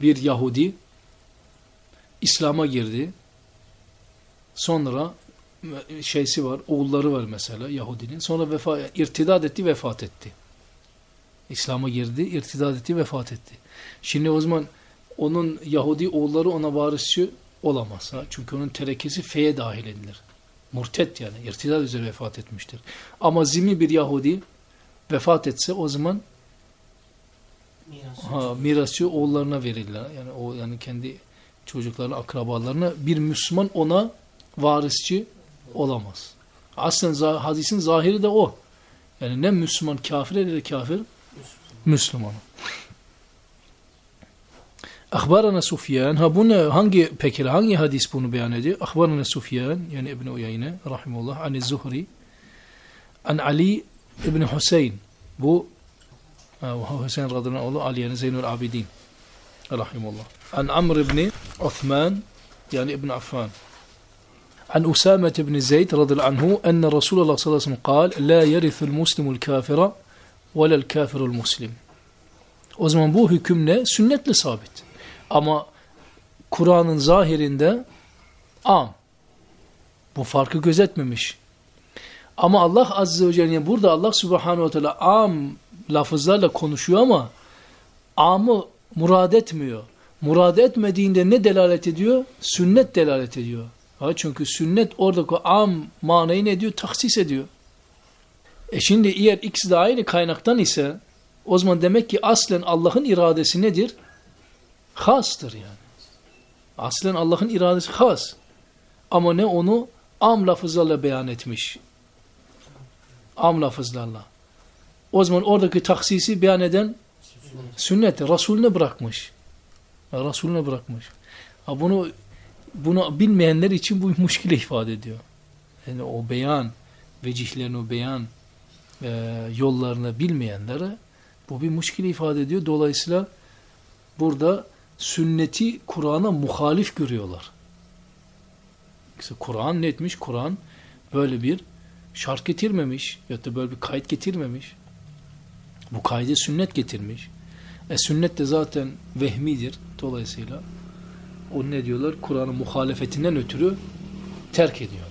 bir Yahudi İslam'a girdi. Sonra şeysi var, oğulları var mesela Yahudinin. Sonra vefa, irtidad etti, vefat etti. İslam'a girdi, irtidad etti, vefat etti. Şimdi o zaman onun Yahudi oğulları ona varisçi olamaz. Ha? Çünkü onun terekesi feye dahil edilir. Murtet yani, irtidad üzere vefat etmiştir. Ama zimmi bir Yahudi vefat etse o zaman Miras. ha, mirasçı oğullarına verirler. Yani o yani kendi çocuklarına, akrabalarına bir Müslüman ona varisçi olamaz. Aslında hadisin zahiri de o. Yani ne Müslüman kafire ne de kafir Müslüman. أخبرنا سفيان هابون هنجي بكر هنجي حديث بونو بيانادي أخبرنا سفيان يعني ابن أيينة رحمه الله عن الزهري عن علي ابن حسين بو آه، وهو حسين رضي الله عنه علي يعني زين العابدين رحمه الله. عن عمرو بن عثمان يعني ابن عفان. عن أسامة بن زيد رضي الله عنه أن رسول الله صلى الله عليه وسلم قال لا يرث المسلم الكافر ولا الكافر المسلم. وزمان بو hükümle سنة لصابت Ama Kur'an'ın zahirinde am. Bu farkı gözetmemiş. Ama Allah Azze ve Celle burada Allah Subhanahu ve Teala am lafızlarla konuşuyor ama amı murad etmiyor. Murad etmediğinde ne delalet ediyor? Sünnet delalet ediyor. Ha, çünkü sünnet oradaki am manayı ne diyor? Taksis ediyor. E şimdi eğer ikisi de aynı kaynaktan ise o zaman demek ki aslen Allah'ın iradesi nedir? Hastır yani. Aslen Allah'ın iradesi has. Ama ne onu am lafızlarla beyan etmiş. Am lafızlarla. O zaman oradaki taksisi beyan eden sünnet. Resulüne bırakmış. Resulüne bırakmış. Ha bunu bunu bilmeyenler için bu müşkile ifade ediyor. Yani o beyan, vecihlerini o beyan e, yollarını bilmeyenlere bu bir müşkile ifade ediyor. Dolayısıyla burada sünneti Kur'an'a muhalif görüyorlar. İşte Kur'an ne etmiş? Kur'an böyle bir şart getirmemiş ya da böyle bir kayıt getirmemiş. Bu kaydı sünnet getirmiş. E sünnet de zaten vehmidir. Dolayısıyla o ne diyorlar? Kur'an'ın muhalefetinden ötürü terk ediyorlar.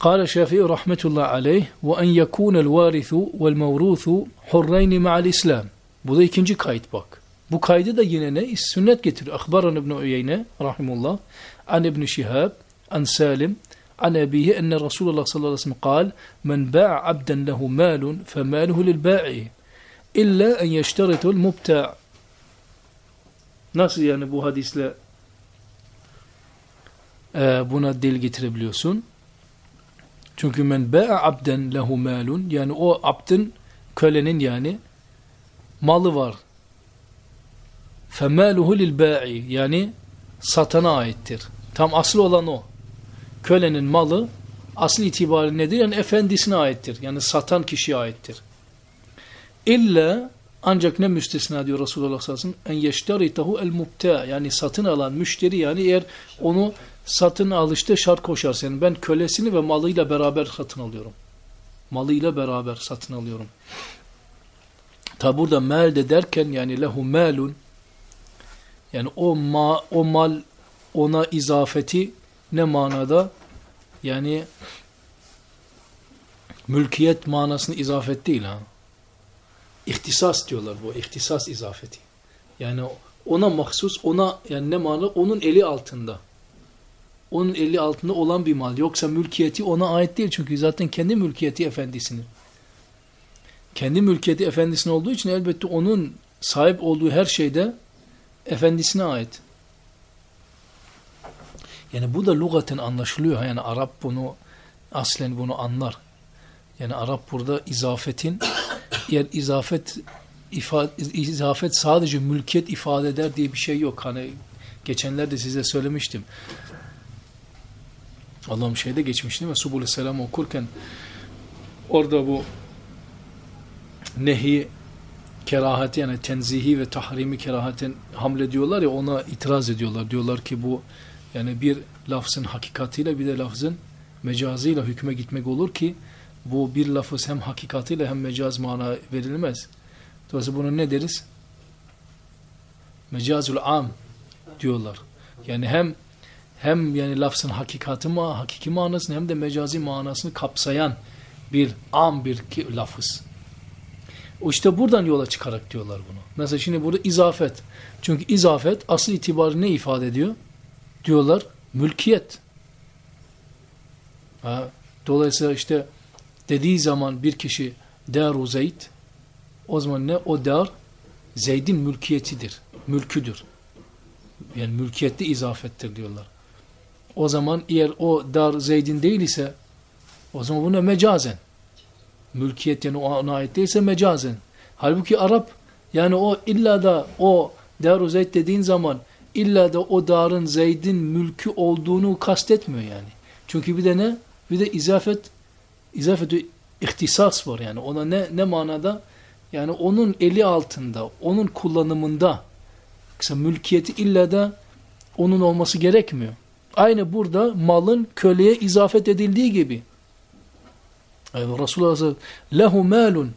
قال الشافعي رحمة الله عليه وأن يكون الوارث والموروث حرين مع الإسلام bu da ikinci kayıt bak. Bu kaydı da yine ne? Sünnet getiriyor. Akbaran İbni Uyeyne rahimullah. An İbni Şihab. An Salim. An Ebihi enne Resulullah sallallahu aleyhi ve sellem kal. Men ba'a abden lehu malun fe maluhu lil ba'i. İlla en yeşteritul mubta' Nasıl yani bu hadisle e, buna dil getirebiliyorsun? Çünkü men ba'a abden lehu malun yani o abdin kölenin yani malı var. Lil ba'i yani satana aittir. Tam aslı olan o. Kölenin malı asıl itibariyle nedir? Yani efendisine aittir. Yani satan kişiye aittir. İlla ancak ne müstesna diyor Resulullah sallallahu aleyhi ve sellem? En el yani satın alan müşteri yani eğer onu satın alışta şart koşarsa yani ben kölesini ve malıyla beraber satın alıyorum. Malıyla beraber satın alıyorum. Tabi burada mal de derken yani lehu malun yani o ma o mal ona izafeti ne manada? Yani mülkiyet manasını izafet değil ha. İhtisas diyorlar bu. İhtisas izafeti. Yani ona mahsus, ona yani ne mana? Onun eli altında. Onun eli altında olan bir mal. Yoksa mülkiyeti ona ait değil. Çünkü zaten kendi mülkiyeti efendisinin. Kendi mülkiyeti efendisinin olduğu için elbette onun sahip olduğu her şeyde efendisine ait. Yani bu da lugaten anlaşılıyor. Yani Arap bunu aslen bunu anlar. Yani Arap burada izafetin eğer izafet ifade, izafet sadece mülkiyet ifade eder diye bir şey yok. Hani geçenlerde size söylemiştim. Allah'ım şeyde geçmiştim ve Subul Selam okurken orada bu nehi kerahati yani tenzihi ve tahrimi kerahaten hamle diyorlar ya ona itiraz ediyorlar. Diyorlar ki bu yani bir lafzın hakikatiyle bir de lafzın mecazıyla hükme gitmek olur ki bu bir lafız hem hakikatiyle hem mecaz mana verilmez. Dolayısıyla bunu ne deriz? Mecazul am diyorlar. Yani hem hem yani lafzın hakikati ma hakiki manasını hem de mecazi manasını kapsayan bir am bir lafız. İşte buradan yola çıkarak diyorlar bunu. Mesela şimdi burada izafet. Çünkü izafet asıl itibarı ne ifade ediyor? Diyorlar mülkiyet. Ha, dolayısıyla işte dediği zaman bir kişi daru Zeyd o zaman ne? O dar Zeyd'in mülkiyetidir. Mülküdür. Yani mülkiyetli izafettir diyorlar. O zaman eğer o dar Zeyd'in değil ise o zaman buna mecazen. Mülkiyet yani ona ait değilse mecazen. Halbuki Arap yani o illa da o daru Zeyd dediğin zaman illa da o darın Zeyd'in mülkü olduğunu kastetmiyor yani. Çünkü bir de ne? Bir de izafet izafetü ihtisas var yani ona ne ne manada yani onun eli altında, onun kullanımında kısa mülkiyeti illa da onun olması gerekmiyor. Aynı burada malın köleye izafet edildiği gibi. Yani Resulullah sallallahu lehu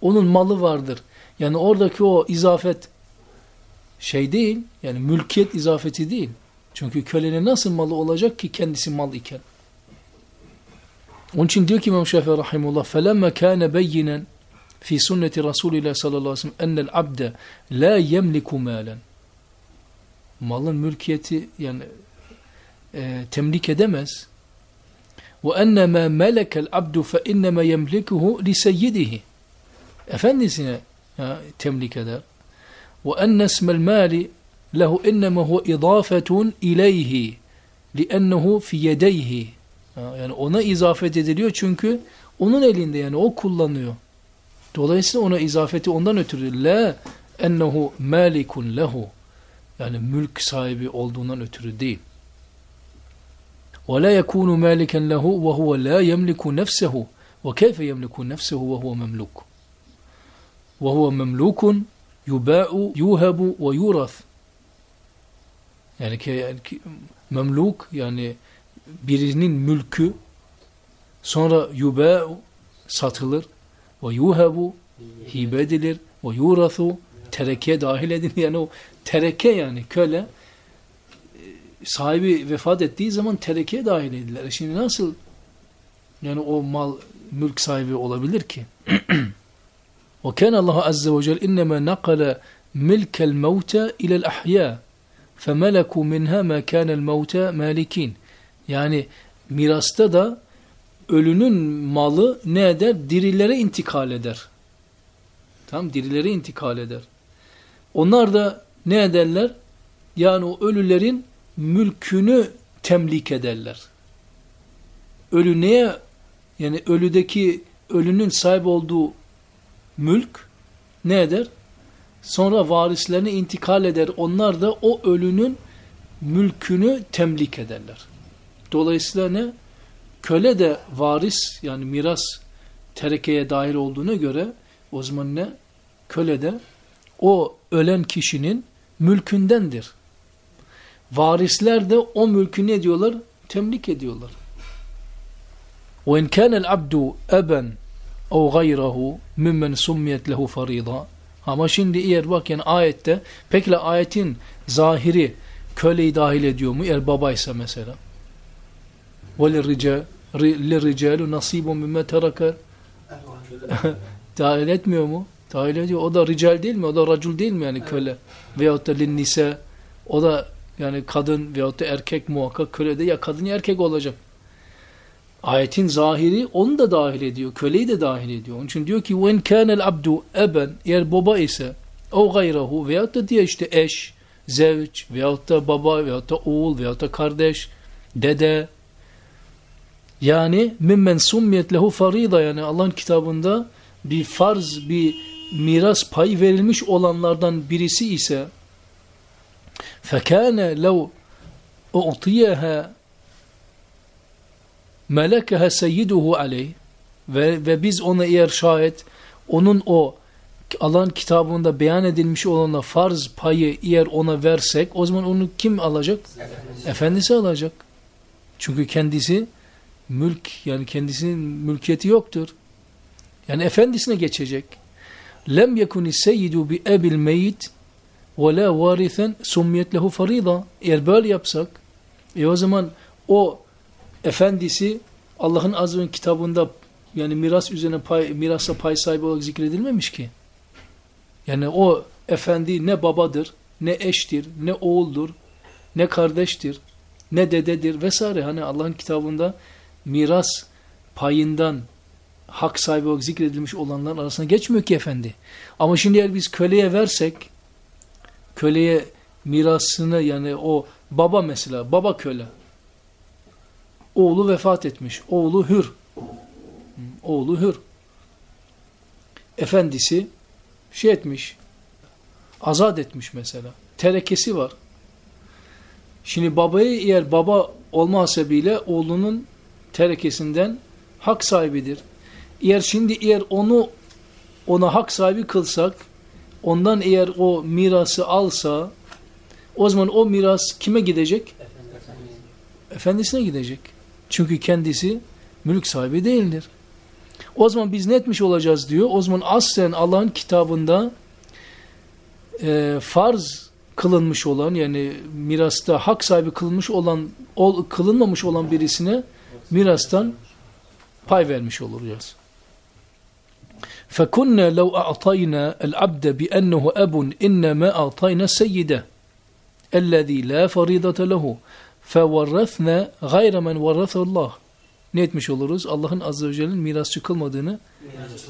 onun malı vardır. Yani oradaki o izafet şey değil yani mülkiyet izafeti değil. Çünkü kölenin nasıl malı olacak ki kendisi mal iken? Onun için diyor ki İmam Şafii rahimullah felemme kâne beyinen fi sünneti Resulillah sallallahu aleyhi ve sellem ennel abde la yemliku malen. Malın mülkiyeti yani e, temlik edemez. Melekel abdu fe innema yemlikuhu li seyyidihi. Efendisine ya, temlik eder. Enne ismel mali lehu innema hu idafetun ileyhi liennehu fi yedeyhi. Yani ona izafet ediliyor çünkü onun elinde yani o kullanıyor. Dolayısıyla ona izafeti ondan ötürü la ennehu malikun lehu yani mülk sahibi olduğundan ötürü değil. ولا يكون مالكا له وهو لا يملك نفسه وكيف يملك نفسه وهو مملوك وهو مملوك يباع يوهب ويورث yani ki, yani ki, memluk yani birinin mülkü sonra yuba satılır ve yuhabu hibe edilir ve yurathu tereke dahil edilir. Yani o tereke yani köle e, sahibi vefat ettiği zaman terekeye dahil edilir. E şimdi nasıl yani o mal mülk sahibi olabilir ki? Azze ve celle innema nakala milkel mevte ilel ahya femeleku minha ma kana el mevte malikin. Yani mirasta da ölünün malı ne eder? Dirilere intikal eder. Tamam dirilere intikal eder. Onlar da ne ederler? Yani o ölülerin mülkünü temlik ederler. Ölü neye? Yani ölüdeki ölünün sahip olduğu mülk ne eder? Sonra varislerine intikal eder. Onlar da o ölünün mülkünü temlik ederler. Dolayısıyla ne? Köle de varis yani miras terekeye dahil olduğuna göre o zaman ne? Köle de o ölen kişinin mülkündendir. Varisler de o mülkü ne diyorlar? Temlik ediyorlar. وَاِنْ كَانَ الْعَبْدُ اَبًا اَوْ غَيْرَهُ مِمَّنْ سُمِّيَتْ لَهُ فَرِيضًا Ama şimdi eğer bak yani ayette pekla ayetin zahiri köleyi dahil ediyor mu? Eğer babaysa mesela. وَلِلْرِجَالُ نَصِيبٌ مِمَّا تَرَكَ Dahil etmiyor mu? Dahil ediyor. O da rical değil mi? O da racul değil mi yani evet. köle? Veyahut da linnise o da yani kadın veyahut da erkek muhakkak kölede ya kadın ya erkek olacak. Ayetin zahiri onu da dahil ediyor. Köleyi de dahil ediyor. Onun için diyor ki when kanel abdu eben eğer baba ise o gayrahu veyahut da diye işte eş, zevç veyahut da baba veyahut da oğul veyahut da kardeş, dede yani mimmen summiyet lehu farida yani Allah'ın kitabında bir farz bir miras payı verilmiş olanlardan birisi ise فَكَانَ لَوْ اُعْطِيَهَا مَلَكَهَا سَيِّدُهُ عَلَيْهِ ve, ve biz ona eğer şayet onun o alan kitabında beyan edilmiş olana farz payı eğer ona versek o zaman onu kim alacak? Efendisi, Efendisi alacak. Çünkü kendisi mülk yani kendisinin mülkiyeti yoktur. Yani efendisine geçecek. Lem yekuni seyyidu bi ebil meyit ve la varithen summiyet lehu farida. Eğer böyle yapsak e o zaman o efendisi Allah'ın azmin kitabında yani miras üzerine pay, mirasa pay sahibi olarak zikredilmemiş ki. Yani o efendi ne babadır, ne eştir, ne oğuldur, ne kardeştir, ne dededir vesaire. Hani Allah'ın kitabında miras payından hak sahibi olarak zikredilmiş olanların arasına geçmiyor ki efendi. Ama şimdi eğer biz köleye versek, köleye mirasını yani o baba mesela, baba köle. Oğlu vefat etmiş, oğlu hür. Oğlu hür. Efendisi şey etmiş, azat etmiş mesela. Terekesi var. Şimdi babayı eğer baba olma hasebiyle oğlunun terekesinden hak sahibidir. Eğer şimdi eğer onu ona hak sahibi kılsak ondan eğer o mirası alsa o zaman o miras kime gidecek? Efendisine gidecek. Çünkü kendisi mülk sahibi değildir. O zaman biz ne etmiş olacağız diyor. O zaman aslen Allah'ın kitabında e, farz kılınmış olan yani mirasta hak sahibi kılınmış olan ol, kılınmamış olan birisine mirastan pay vermiş olacağız. فَكُنَّا لَوْ أَعْطَيْنَا الْعَبْدَ بِأَنَّهُ أَبٌ إِنَّمَا أَعْطَيْنَا السَّيِّدَ الَّذ۪ي لَا فَرِيدَةَ لَهُ فَوَرَّثْنَا غَيْرَ مَنْ وَرَّثَ اللّٰهِ Ne etmiş oluruz? Allah'ın Azze ve Celle'nin mirasçı kılmadığını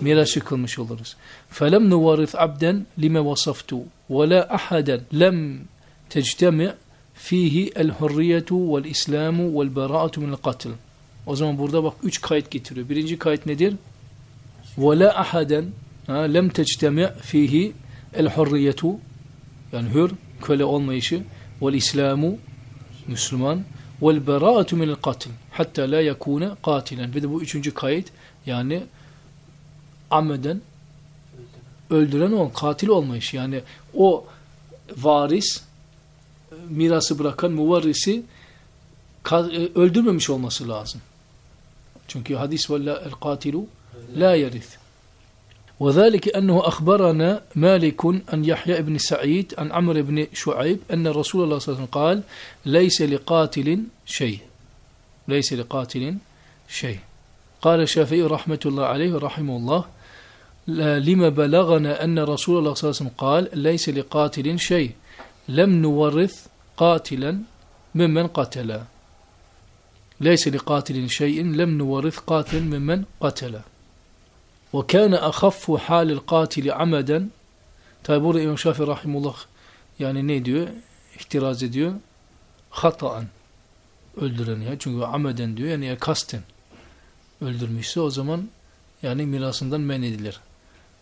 mirasçı kılmış oluruz. فَلَمْ نُوَارِثْ عَبْدًا لِمَ وَصَفْتُ وَلَا أَحَدًا لَمْ تَجْتَمِعْ فِيهِ الْحُرِّيَةُ وَالْإِسْلَامُ وَالْبَرَاءَةُ مِنَ الْقَتْلِ O zaman burada bak üç kayıt getiriyor. Birinci kayıt nedir? وَلَا أَحَدًا لَمْ تَجْتَمِعْ فِيهِ الْحُرِّيَةُ Yani hür, köle olmayışı وَالْإِسْلَامُ Müslüman vel beraatu minel katil hatta la yekune katilen. Ve de bu üçüncü kayıt yani ameden öldüren olan katil olmayış. Yani o varis mirası bırakan muvarrisi öldürmemiş olması lazım. Çünkü hadis ve el katilu la yerith. وذلك أنه أخبرنا مالك أن يحيى بن سعيد عن عمرو بن شعيب أن رسول الله صلى الله عليه وسلم قال ليس لقاتل شيء. ليس لقاتل شيء. قال الشافعي رحمة الله عليه رحمه الله لما بلغنا أن رسول الله صلى الله عليه وسلم قال ليس لقاتل شيء. لم نورث قاتلا ممن قتل. ليس لقاتل شيء لم نورث قاتلا ممن قتل. وكان أخف حال القاتل عمدا Tabi burada İmam Şafii Rahimullah yani ne diyor? İhtiraz ediyor. Hataen öldüren ya. Çünkü ameden diyor yani ya kasten öldürmüşse o zaman yani mirasından men edilir.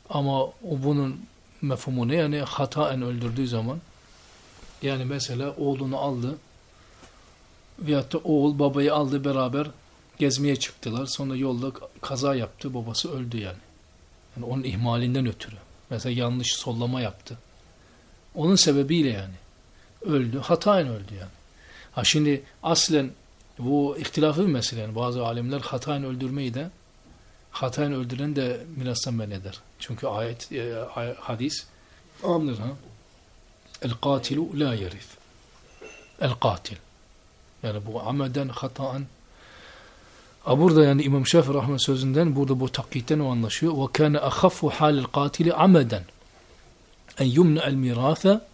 Ama o bunun mefhumu ne? Yani hataen öldürdüğü zaman yani mesela oğlunu aldı veyahut da oğul babayı aldı beraber gezmeye çıktılar. Sonra yolda kaza yaptı. Babası öldü yani. yani onun ihmalinden ötürü. Mesela yanlış sollama yaptı. Onun sebebiyle yani. Öldü. Hataen öldü yani. Ha şimdi aslen bu ihtilafı bir mesele. Yani bazı alimler hataen öldürmeyi de hataen öldüren de mirastan men eder. Çünkü ayet, e, hadis anlar ha. El katilu la yerif. El katil. Yani bu ameden hataen Burada yani İmam Şafii rahmet sözünden burada bu takkitten o anlaşıyor. Ahaffu halil katili ameden en yumna el mirasa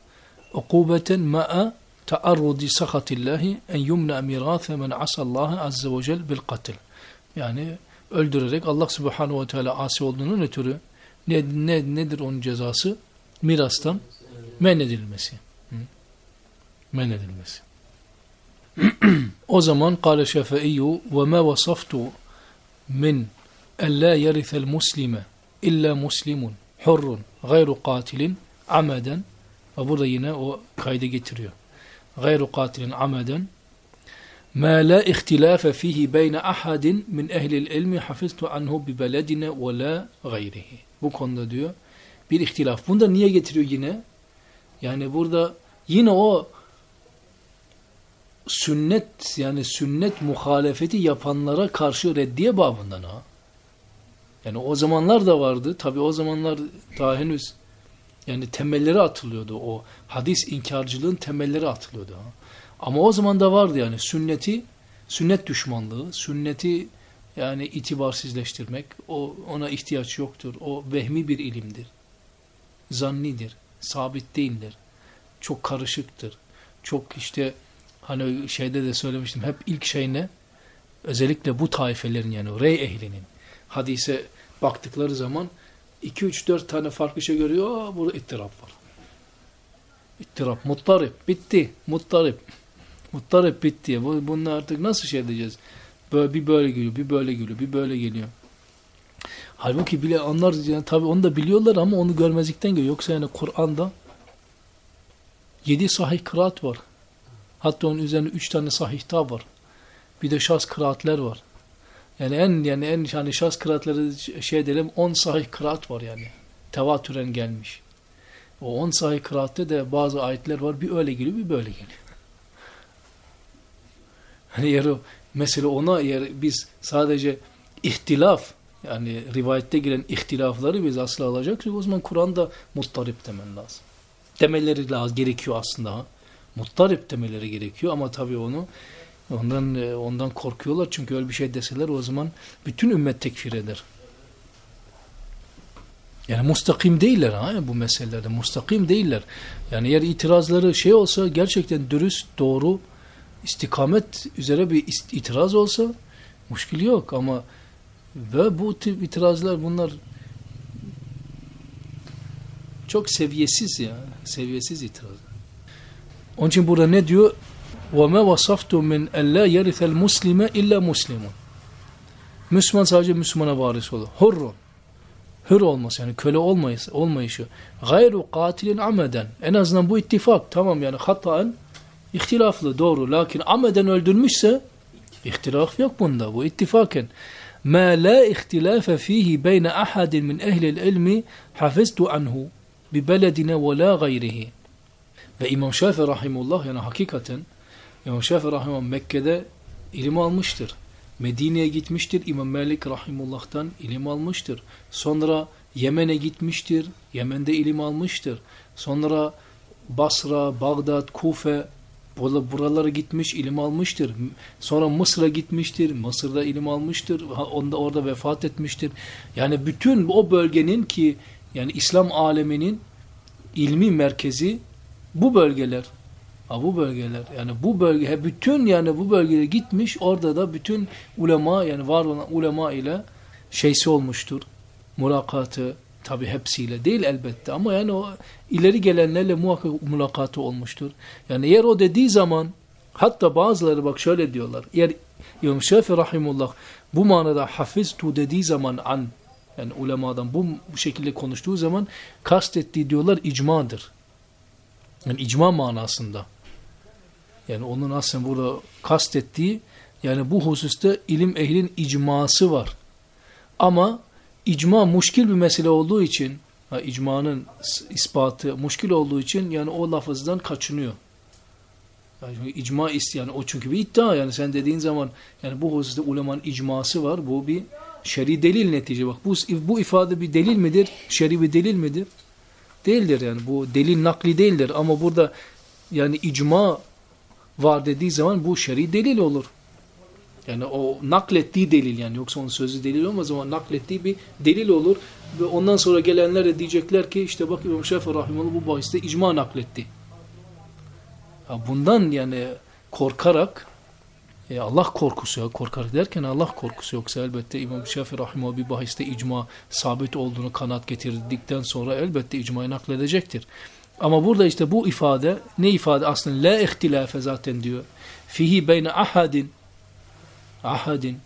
ukubeten ma'a taarrudi sakatillahi en yumna mirasa men asallaha azze ve cel bil katil. Yani öldürerek Allah subhanahu ve teala asi olduğunun ötürü ne, ne, nedir onun cezası? Mirastan men edilmesi. Men edilmesi. o zaman kâle şefe'iyyü ve ma vasaftu min en la yerithel muslime illa muslimun hurrun gayru katilin ameden ve burada yine o kaydı getiriyor. Gayru katilin ameden ihtilafe fihi beyne ahadin min ehlil ilmi hafiztu anhu bi beledine ve la gayrihi. Bu konuda diyor bir ihtilaf. Bunda niye getiriyor yine? Yani burada yine o sünnet yani sünnet muhalefeti yapanlara karşı reddiye babından ha. Yani o zamanlar da vardı. Tabi o zamanlar daha henüz yani temelleri atılıyordu. O hadis inkarcılığın temelleri atılıyordu. Ha. Ama o zaman da vardı yani sünneti, sünnet düşmanlığı, sünneti yani itibarsizleştirmek, o ona ihtiyaç yoktur. O vehmi bir ilimdir. Zannidir, sabit değildir. Çok karışıktır. Çok işte Hani şeyde de söylemiştim hep ilk şey ne? Özellikle bu taifelerin yani rey ehlinin hadise baktıkları zaman 2-3-4 tane farklı şey görüyor. Aa, burada ittirap var. İttirap, muttarip, bitti. Muttarip. Muttarip bitti. Bu, bunu artık nasıl şey edeceğiz? Böyle, bir böyle geliyor, bir böyle geliyor, bir böyle geliyor. Halbuki bile onlar yani tabii onu da biliyorlar ama onu görmezlikten geliyor. Yoksa yani Kur'an'da yedi sahih kıraat var. Hatta onun üzerine üç tane sahih var. Bir de şahs kıraatler var. Yani en yani en hani şahs kıraatları şey diyelim 10 sahih kıraat var yani. Tevatüren gelmiş. O 10 sahih kıraatte de bazı ayetler var. Bir öyle geliyor bir böyle geliyor. Hani eğer o mesela ona eğer biz sadece ihtilaf yani rivayette giren ihtilafları biz asla alacaksak o zaman Kur'an'da muttarip demen lazım. Demeleri lazım, gerekiyor aslında. Ha. Muttarip demeleri gerekiyor ama tabii onu ondan e, ondan korkuyorlar çünkü öyle bir şey deseler o zaman bütün ümmet tekfir eder. Yani mustakim değiller ha bu meselelerde mustakim değiller. Yani eğer itirazları şey olsa gerçekten dürüst, doğru, istikamet üzere bir itiraz olsa muşkil yok ama ve bu tip itirazlar bunlar çok seviyesiz ya. Seviyesiz itiraz. Onun için burada ne diyor? وَمَا وَصَفْتُ مِنْ اَلَّا يَرِثَ الْمُسْلِمَ اِلَّا مُسْلِمٌ Müslüman sadece Müslümana varis olur. Hurrun. Hür olması yani köle olmayışı. olmayışı. Gayru katilin ameden. En azından bu ittifak. Tamam yani hataen ihtilaflı doğru. Lakin ameden öldürmüşse ihtilaf yok bunda. Bu ittifaken. Ma la ihtilafe fihi beyne ahadin min ehlil ilmi hafiztu anhu bi beledine ve la gayrihi. Ve İmam Şafii rahimullah yani hakikaten İmam Şafii rahimullah Mekke'de ilim almıştır. Medine'ye gitmiştir. İmam Malik rahimullah'tan ilim almıştır. Sonra Yemen'e gitmiştir. Yemen'de ilim almıştır. Sonra Basra, Bağdat, Kufe buralara gitmiş, ilim almıştır. Sonra Mısır'a gitmiştir. Mısır'da ilim almıştır. Onda orada vefat etmiştir. Yani bütün o bölgenin ki yani İslam aleminin ilmi merkezi bu bölgeler. Ha, bu bölgeler yani bu bölge bütün yani bu bölgeye gitmiş orada da bütün ulema yani var olan ulema ile şeysi olmuştur. Mulakatı tabi hepsiyle değil elbette ama yani o ileri gelenlerle muhakkak mulakatı olmuştur. Yani eğer o dediği zaman hatta bazıları bak şöyle diyorlar. Eğer İmam Şafii Rahimullah bu manada hafiztu dediği zaman an yani ulemadan bu, bu şekilde konuştuğu zaman kastettiği diyorlar icmadır. Yani icma manasında. Yani onun aslında burada kastettiği yani bu hususta ilim ehlin icması var. Ama icma muşkil bir mesele olduğu için ha, icmanın ispatı muşkil olduğu için yani o lafızdan kaçınıyor. Yani icma isteyen o çünkü bir iddia yani sen dediğin zaman yani bu hususta ulemanın icması var. Bu bir şer'i delil netice bak. Bu, bu ifade bir delil midir? Şer'i bir delil midir? Değildir yani. Bu delil nakli değildir ama burada yani icma var dediği zaman bu şer'i delil olur. Yani o naklettiği delil yani yoksa onun sözü delil olmaz ama naklettiği bir delil olur. Ve ondan sonra gelenler de diyecekler ki işte bak İmam Şafii Rahimullah bu bahiste icma nakletti. Ya bundan yani korkarak e Allah korkusu ya korkarak derken Allah korkusu yoksa elbette İmam Şafii Rahimullah bir bahiste icma sabit olduğunu kanat getirdikten sonra elbette icmayı nakledecektir. Ama burada işte bu ifade ne ifade aslında la ihtilafe zaten diyor. Fihi beyne ahadin ahadin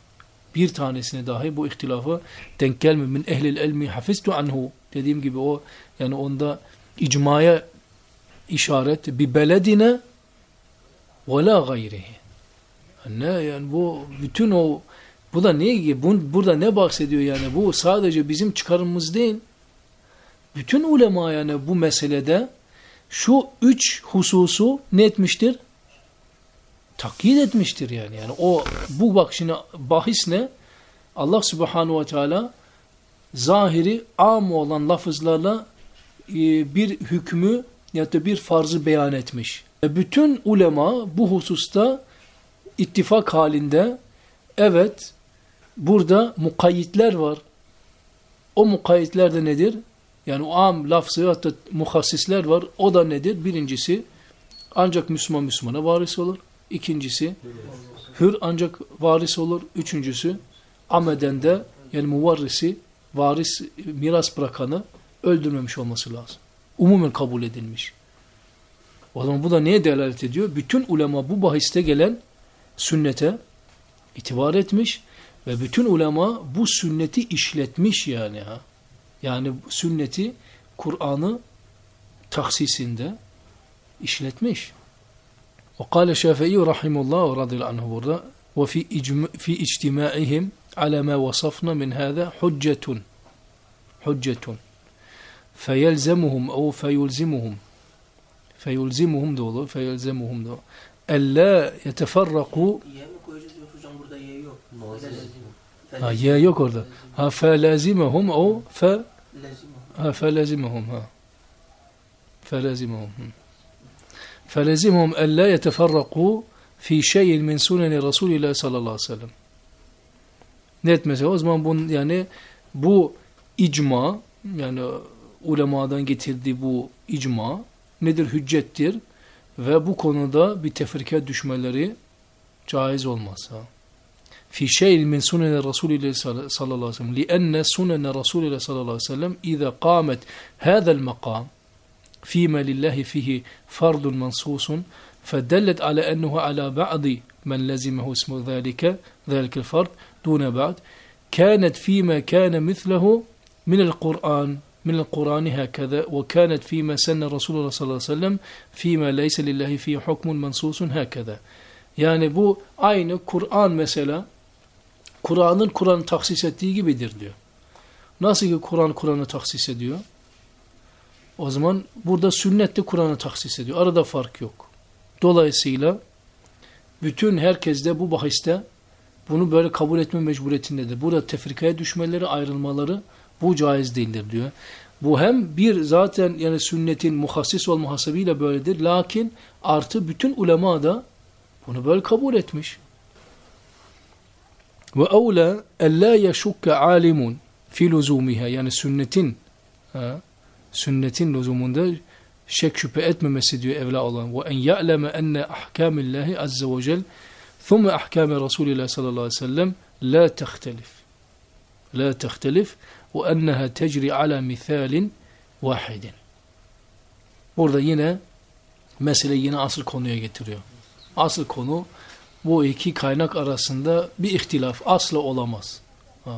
bir tanesine dahi bu ihtilafa denk gelmiyor. Min ehlil ilmi hafiztu anhu dediğim gibi o yani onda icmaya işaret bir beledine ve la gayrihi. Ne yani bu bütün o bu da ne bu, burada ne bahsediyor yani bu sadece bizim çıkarımımız değil. Bütün ulema yani bu meselede şu üç hususu ne etmiştir? Takyit etmiştir yani. Yani o bu bak şimdi bahis ne? Allah subhanahu ve teala zahiri am olan lafızlarla e, bir hükmü ya da bir farzı beyan etmiş. Bütün ulema bu hususta ittifak halinde evet burada mukayyitler var. O mukayyitler de nedir? Yani o am lafzı hatta muhassisler var. O da nedir? Birincisi ancak Müslüman Müslümana varis olur. İkincisi hür ancak varis olur. Üçüncüsü ameden de yani muvarrisi varis miras bırakanı öldürmemiş olması lazım. Umumen kabul edilmiş. O zaman bu da neye delalet ediyor? Bütün ulema bu bahiste gelen sünnete itibar etmiş ve bütün ulema bu sünneti işletmiş yani ha. Yani sünneti Kur'an'ı taksisinde işletmiş. Ve kâle Şafii rahimullah ve radıyallahu anhu burada ve fi, fi ictimaihim ala ma vasafna min hâzâ hüccetun hüccetun feyelzemuhum ev feyulzimuhum feyulzimuhum da olur feyelzemuhum da olur. Elle yeteferraku Ha ye yok orada. Ha fe lazimehum o fe ha fe lazimehum ha. Fe lazimehum. Fe lazimehum en la yeteferraku fi şeyin min suneni Resulillah sallallahu aleyhi ve sellem. Net mesela o zaman bunun yani bu icma yani ulemadan getirdiği bu icma nedir hüccettir ve bu konuda bir tefrike düşmeleri caiz olmaz. Ha. في شيء من سنن رسول الله صلى الله عليه وسلم لأن سنن رسول الله صلى الله عليه وسلم إذا قامت هذا المقام فيما لله فيه فرض منصوص فدلت على أنه على بعض من لزمه اسم ذلك ذلك الفرد دون بعض كانت فيما كان مثله من القرآن من القرآن هكذا وكانت فيما سن رسول الله صلى الله عليه وسلم فيما ليس لله فيه حكم منصوص هكذا yani bu aynı Kur'an mesela Kur'an'ın Kur'an taksis ettiği gibidir diyor. Nasıl ki Kur'an Kur'an'ı taksis ediyor? O zaman burada sünnet de Kur'an'ı taksis ediyor. Arada fark yok. Dolayısıyla bütün herkes de bu bahiste bunu böyle kabul etme mecburiyetindedir. Burada tefrikaya düşmeleri, ayrılmaları bu caiz değildir diyor. Bu hem bir zaten yani sünnetin muhassis olma hasabıyla böyledir. Lakin artı bütün ulema da bunu böyle kabul etmiş. Ve evla ella yeşukke alimun fi luzumiha yani sünnetin sünnetin lüzumunda şek şüphe etmemesi diyor evla olan. Ve en ya'leme enne ahkamillahi azze ve cel thumme ahkame Resulillah sallallahu aleyhi ve sellem la tehtelif. La tehtelif enneha tecri ala mithalin vahidin. Burada yine mesele yine asıl konuya getiriyor. Asıl konu bu iki kaynak arasında bir ihtilaf asla olamaz.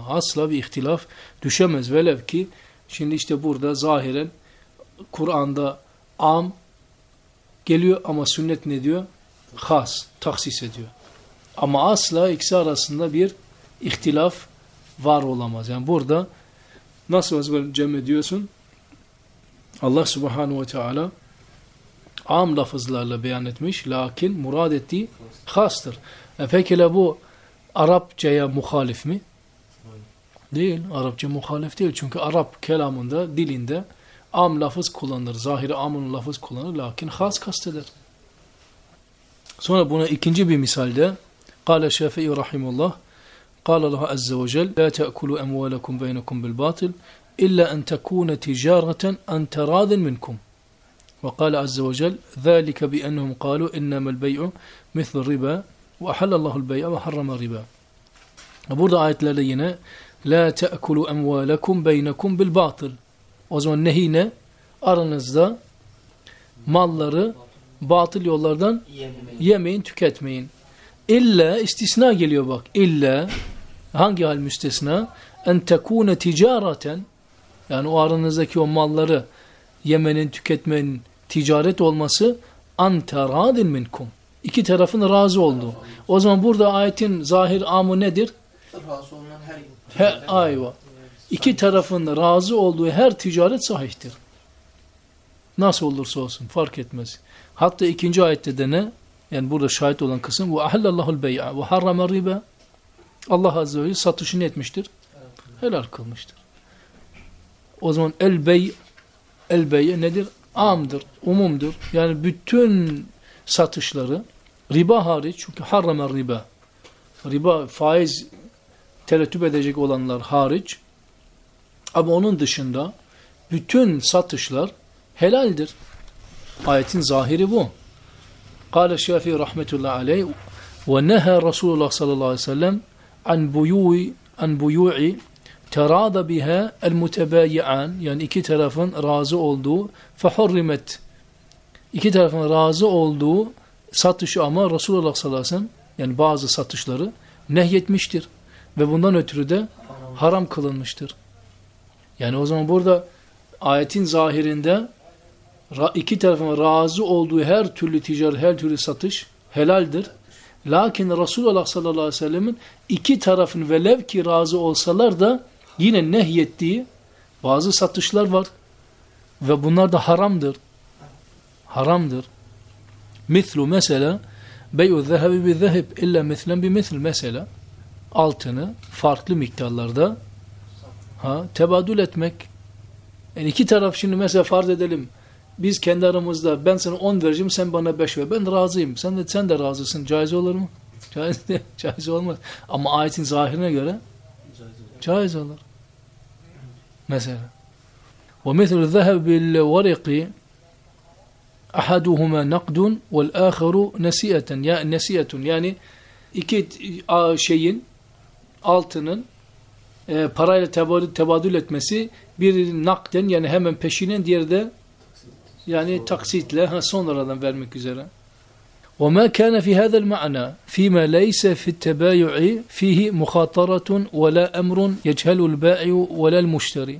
Asla bir ihtilaf düşemez. Velev ki şimdi işte burada zahiren Kur'an'da am geliyor ama sünnet ne diyor? Has, taksis ediyor. Ama asla ikisi arasında bir ihtilaf var olamaz. Yani burada Nasıl ezber cem ediyorsun? Allah subhanahu ve teala am lafızlarla beyan etmiş. Lakin murad ettiği hastır. E peki bu Arapçaya muhalif mi? Değil. Arapça muhalif değil. Çünkü Arap kelamında, dilinde am lafız kullanılır. Zahiri amun lafız kullanılır. Lakin has kasteder. Sonra buna ikinci bir misalde Kale Şafii Rahimullah قال الله عز وجل لا تأكلوا أموالكم بينكم بالباطل إلا أن تكون تجارة أن تراض منكم وقال عز وجل ذلك بأنهم قالوا إنما البيع مثل الربا وأحل الله البيع وحرم الربا Burada ayetlerde yine La te'kulu emvâlekum beynekum bil batıl. O zaman nehi ne? Aranızda malları batıl yollardan Yemeyin. yemeyin, tüketmeyin. İlla istisna geliyor bak. İlla hangi hal müstesna? En tekune ticareten yani o aranızdaki o malları yemenin, tüketmenin ticaret olması anteradin minkum. İki tarafın razı olduğu. O zaman burada ayetin zahir amı nedir? Razı olunan her. He, ayva. İki tarafın razı olduğu her ticaret sahihtir. Nasıl olursa olsun fark etmez. Hatta ikinci ayette de ne? Yani burada şahit olan kısım ve ahallallahul bey'a ve harrama riba. Allah azze ve celle satışını etmiştir. Helal kılmıştır. O zaman el bey el bey nedir? Amdır, umumdur. Yani bütün satışları riba hariç çünkü harrama riba. Riba faiz terettüp edecek olanlar hariç ama onun dışında bütün satışlar helaldir. Ayetin zahiri bu. Kale Şafii rahmetullahi aleyh ve neha Resulullah sallallahu aleyhi ve sellem an buyu'i an buyu'i terada biha el mutebayi'an yani iki tarafın razı olduğu fehurrimet iki tarafın razı olduğu satışı ama Resulullah sallallahu aleyhi ve sellem yani bazı satışları nehyetmiştir. Ve bundan ötürü de haram kılınmıştır. Yani o zaman burada ayetin zahirinde iki tarafın razı olduğu her türlü ticaret, her türlü satış helaldir. Lakin Resulullah sallallahu aleyhi ve sellemin iki tarafın velev ki razı olsalar da yine nehyettiği bazı satışlar var. Ve bunlar da haramdır. Haramdır. Mislu mesela bey'u zehebi bi zeheb illa mislen bi misl mesela altını farklı miktarlarda ha, tebadül etmek. Yani iki taraf şimdi mesela farz edelim biz kendi aramızda ben sana 10 vereceğim sen bana 5 ver. Ben razıyım. Sen de sen de razısın. Caiz olur mu? Caiz, caiz olmaz. Ama ayetin zahirine göre caiz olur. Mesela. ومثل الذهب بالورق أحدهما نقد والآخر نسيئة ya nesiyetun yani iki şeyin altının e, parayla tebadül, tebadül etmesi biri nakden yani hemen peşinen diğeri de yani taksitle ha, sonradan vermek üzere. وما كان في هذا المعنى فيما ليس في التبايع فيه مخاطرة ولا أمر يجهل البائع ولا المشتري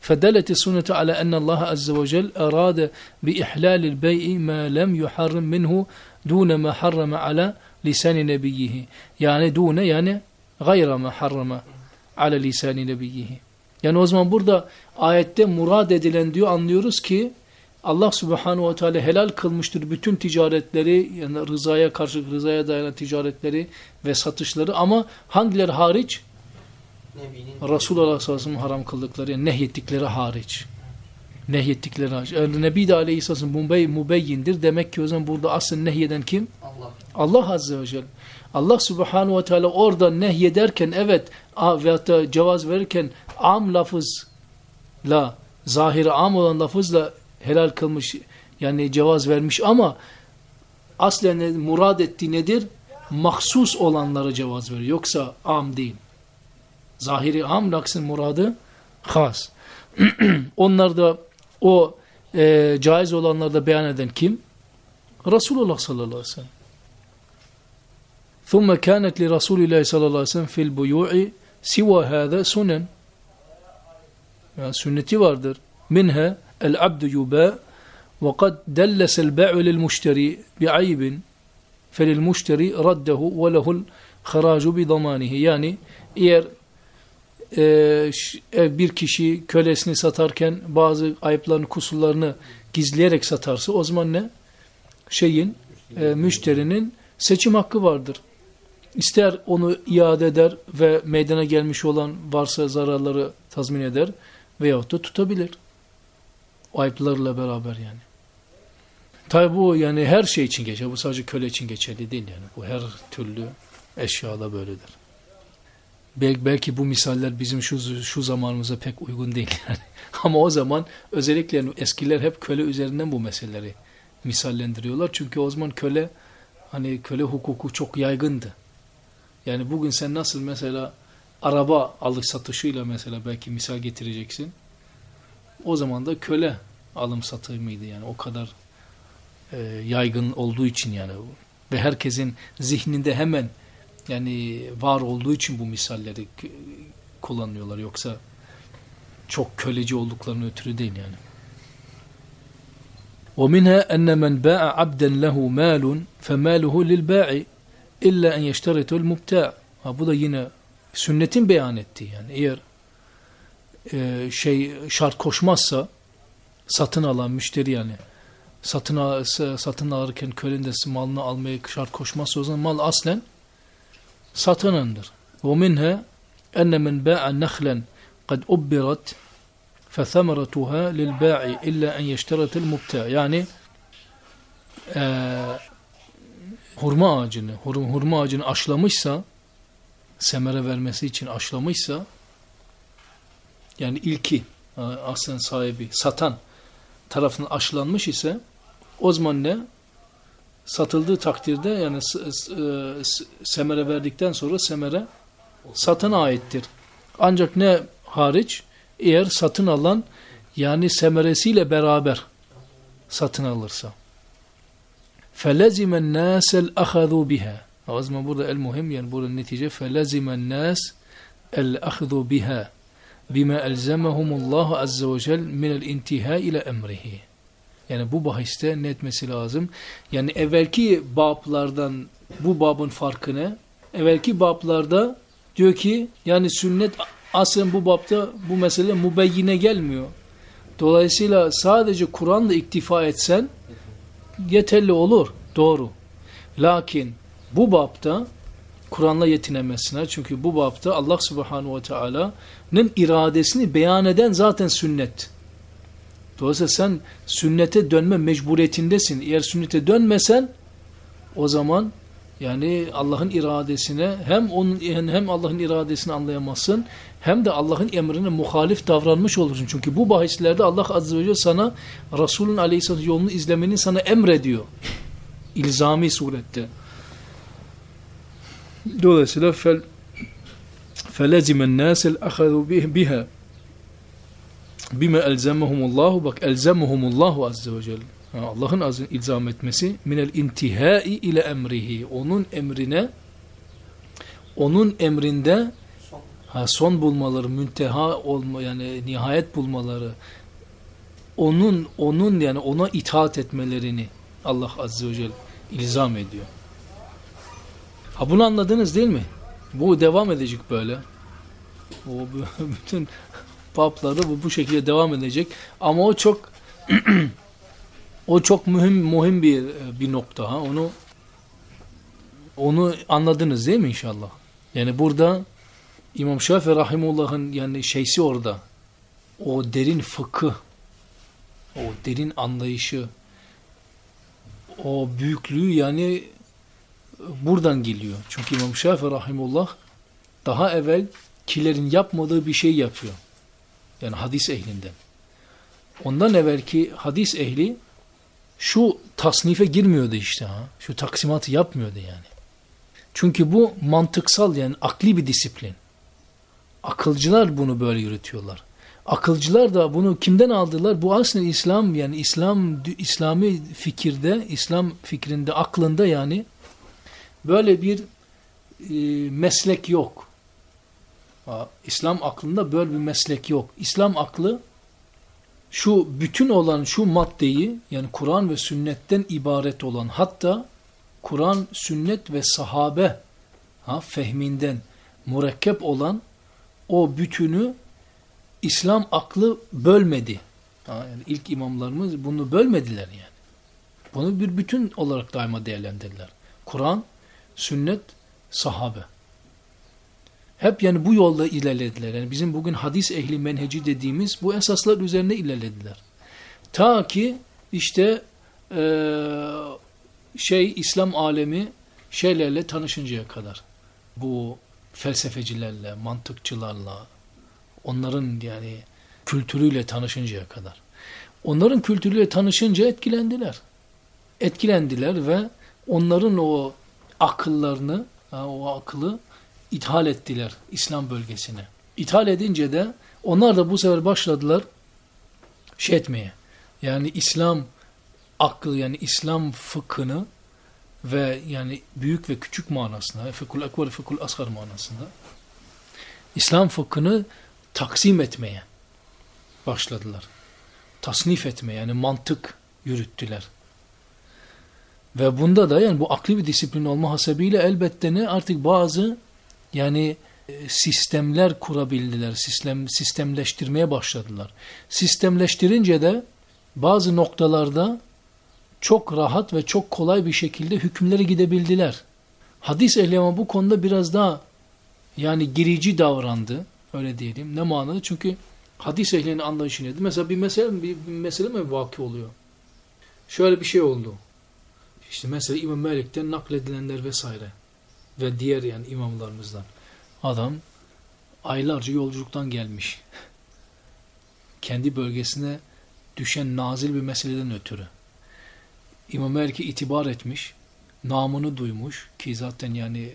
فدلت السنة على أن الله عز وجل أراد بإحلال البيع ما لم يحرم منه دون ما حرم على لسان نبيه يعني دون يعني غير ما حرم على لسان نبيه Yani o zaman burada ayette murad edilen diyor anlıyoruz ki Allah subhanahu ve teala helal kılmıştır bütün ticaretleri yani rızaya karşı rızaya dayanan ticaretleri ve satışları ama hangileri hariç? Resulullah sallallahu aleyhi ve haram kıldıkları yani nehyettikleri hariç. Nehyettikleri hariç. Yani Nebi de aleyhisselam mubey, mubeyyindir. Demek ki o zaman burada asıl nehyeden kim? Allah. Allah azze ve celle. Allah subhanahu ve teala orada nehyederken evet veyahut da cevaz verirken am lafızla zahiri am olan lafızla helal kılmış yani cevaz vermiş ama aslen murad ettiği nedir? Mahsus olanlara cevaz veriyor. Yoksa am değil. Zahiri am laksın muradı has. Onlar da o e, caiz olanlarda beyan eden kim? Resulullah sallallahu aleyhi ve sellem. ثم كانت لرسول الله صلى الله عليه وسلم في البيوع سوى هذا سنن yani sünneti vardır. Minha kad dellesel ba'u lil-müşteri bi'aybin felil-müşteri raddehu ve lehul haracu bi damanihi. Yani eğer e, e, bir kişi kölesini satarken bazı ayıplarını, kusurlarını gizleyerek satarsa o zaman ne? Şeyin, e, müşterinin seçim hakkı vardır. İster onu iade eder ve meydana gelmiş olan varsa zararları tazmin eder veyahut da tutabilir. O ayıplarla beraber yani. Tabi bu yani her şey için geçer. Bu sadece köle için geçerli değil yani. Bu her türlü eşyada böyledir. Bel belki bu misaller bizim şu, şu zamanımıza pek uygun değil yani. Ama o zaman özellikle eskiler hep köle üzerinden bu meseleleri misallendiriyorlar. Çünkü o zaman köle hani köle hukuku çok yaygındı. Yani bugün sen nasıl mesela araba alış satışıyla mesela belki misal getireceksin. O zaman da köle alım satımıydı yani o kadar e, yaygın olduğu için yani ve herkesin zihninde hemen yani var olduğu için bu misalleri k- kullanıyorlar yoksa çok köleci olduklarını ötürü değil yani. ومنها أن من باع عبدا له مال فماله للباع إلا أن يشترط المبتاع ha, bu da yine sünnetin beyan ettiği yani eğer e, şey şart koşmazsa satın alan müşteri yani satın satın alırken kölen malını almaya şart koşmazsa o zaman mal aslen satınındır. Ve minha enne men ba'a nehlen kad ubbirat fethemeratuha lil ba'i illa en yeşteretil mubta. Yani e, hurma ağacını, hurma, hurma ağacını aşlamışsa semere vermesi için aşlamışsa yani ilki e, aslen sahibi satan tarafından aşlanmış ise o zaman ne satıldığı takdirde yani s- s- e, s- semere verdikten sonra semere satına aittir. Ancak ne hariç eğer satın alan yani semeresiyle beraber satın alırsa. فَلَزِمَ النَّاسَ الْأَخَذُوا بِهَا O zaman burada el muhim yani burada netice فَلَزِمَ النَّاسِ الْأَخْذُوا بِهَا bime elzemehumullahu azze ve cel minel intiha ile emrihi. Yani bu bahiste ne etmesi lazım? Yani evvelki bablardan bu babın farkını evvelki bablarda diyor ki yani sünnet aslen bu babda bu mesele mubeyyine gelmiyor. Dolayısıyla sadece Kur'an'la iktifa etsen yeterli olur. Doğru. Lakin bu babda Kur'an'la yetinemezsin. Çünkü bu babda Allah subhanahu ve teala'nın iradesini beyan eden zaten sünnet. Dolayısıyla sen sünnete dönme mecburiyetindesin. Eğer sünnete dönmesen o zaman yani Allah'ın iradesine hem onun hem Allah'ın iradesini anlayamazsın hem de Allah'ın emrine muhalif davranmış olursun. Çünkü bu bahislerde Allah azze ve celle sana Resulün aleyhisselatü yolunu izlemeni sana emrediyor. İlzami surette. Dolayısıyla fel felezimen nasel ahadu biha bime elzemehumullahu bak elzemehumullahu azze ve celle Allah'ın azın ilzam etmesi minel intihai ile emrihi onun emrine onun emrinde Son. ha, son bulmaları münteha olma yani nihayet bulmaları onun onun yani ona itaat etmelerini Allah azze ve celle ilzam ediyor. Ha bunu anladınız değil mi? Bu devam edecek böyle. O bütün paplarda bu bu şekilde devam edecek. Ama o çok o çok mühim mühim bir bir nokta ha. Onu onu anladınız değil mi inşallah? Yani burada İmam Şafii rahimullah'ın yani şeysi orada. O derin fıkıh, o derin anlayışı, o büyüklüğü yani buradan geliyor. Çünkü İmam Şafii rahimullah daha evvel kilerin yapmadığı bir şey yapıyor. Yani hadis ehlinden. Ondan evvelki hadis ehli şu tasnife girmiyordu işte ha. Şu taksimatı yapmıyordu yani. Çünkü bu mantıksal yani akli bir disiplin. Akılcılar bunu böyle yürütüyorlar. Akılcılar da bunu kimden aldılar? Bu aslında İslam yani İslam İslami fikirde, İslam fikrinde, aklında yani böyle bir e, meslek yok. İslam aklında böyle bir meslek yok. İslam aklı şu bütün olan şu maddeyi yani Kur'an ve sünnetten ibaret olan hatta Kur'an, sünnet ve sahabe ha, fehminden mürekkep olan o bütünü İslam aklı bölmedi. Ha, yani ilk imamlarımız bunu bölmediler yani. Bunu bir bütün olarak daima değerlendirdiler. Kur'an, sünnet, sahabe. Hep yani bu yolda ilerlediler. Yani bizim bugün hadis ehli menheci dediğimiz bu esaslar üzerine ilerlediler. Ta ki işte e, şey İslam alemi şeylerle tanışıncaya kadar. Bu felsefecilerle, mantıkçılarla, onların yani kültürüyle tanışıncaya kadar. Onların kültürüyle tanışınca etkilendiler. Etkilendiler ve onların o akıllarını, o akıllı ithal ettiler İslam bölgesine. İthal edince de onlar da bu sefer başladılar şey etmeye. Yani İslam aklı yani İslam fıkhını ve yani büyük ve küçük manasında, fıkhul ekber, fıkhul asgar manasında İslam fıkhını taksim etmeye başladılar. Tasnif etmeye yani mantık yürüttüler. Ve bunda da yani bu akli bir disiplin olma hasebiyle elbette ne artık bazı yani e, sistemler kurabildiler, sistem, sistemleştirmeye başladılar. Sistemleştirince de bazı noktalarda çok rahat ve çok kolay bir şekilde hükümlere gidebildiler. Hadis ehli ama bu konuda biraz daha yani girici davrandı. Öyle diyelim. Ne manada? Çünkü hadis ehlinin anlayışı nedir? Mesela bir mesele, bir, bir mesele mi vaki oluyor? Şöyle bir şey oldu. İşte mesela İmam Malik'ten nakledilenler vesaire ve diğer yani imamlarımızdan. Adam aylarca yolculuktan gelmiş. Kendi bölgesine düşen nazil bir meseleden ötürü. İmam Malik'e itibar etmiş, namını duymuş ki zaten yani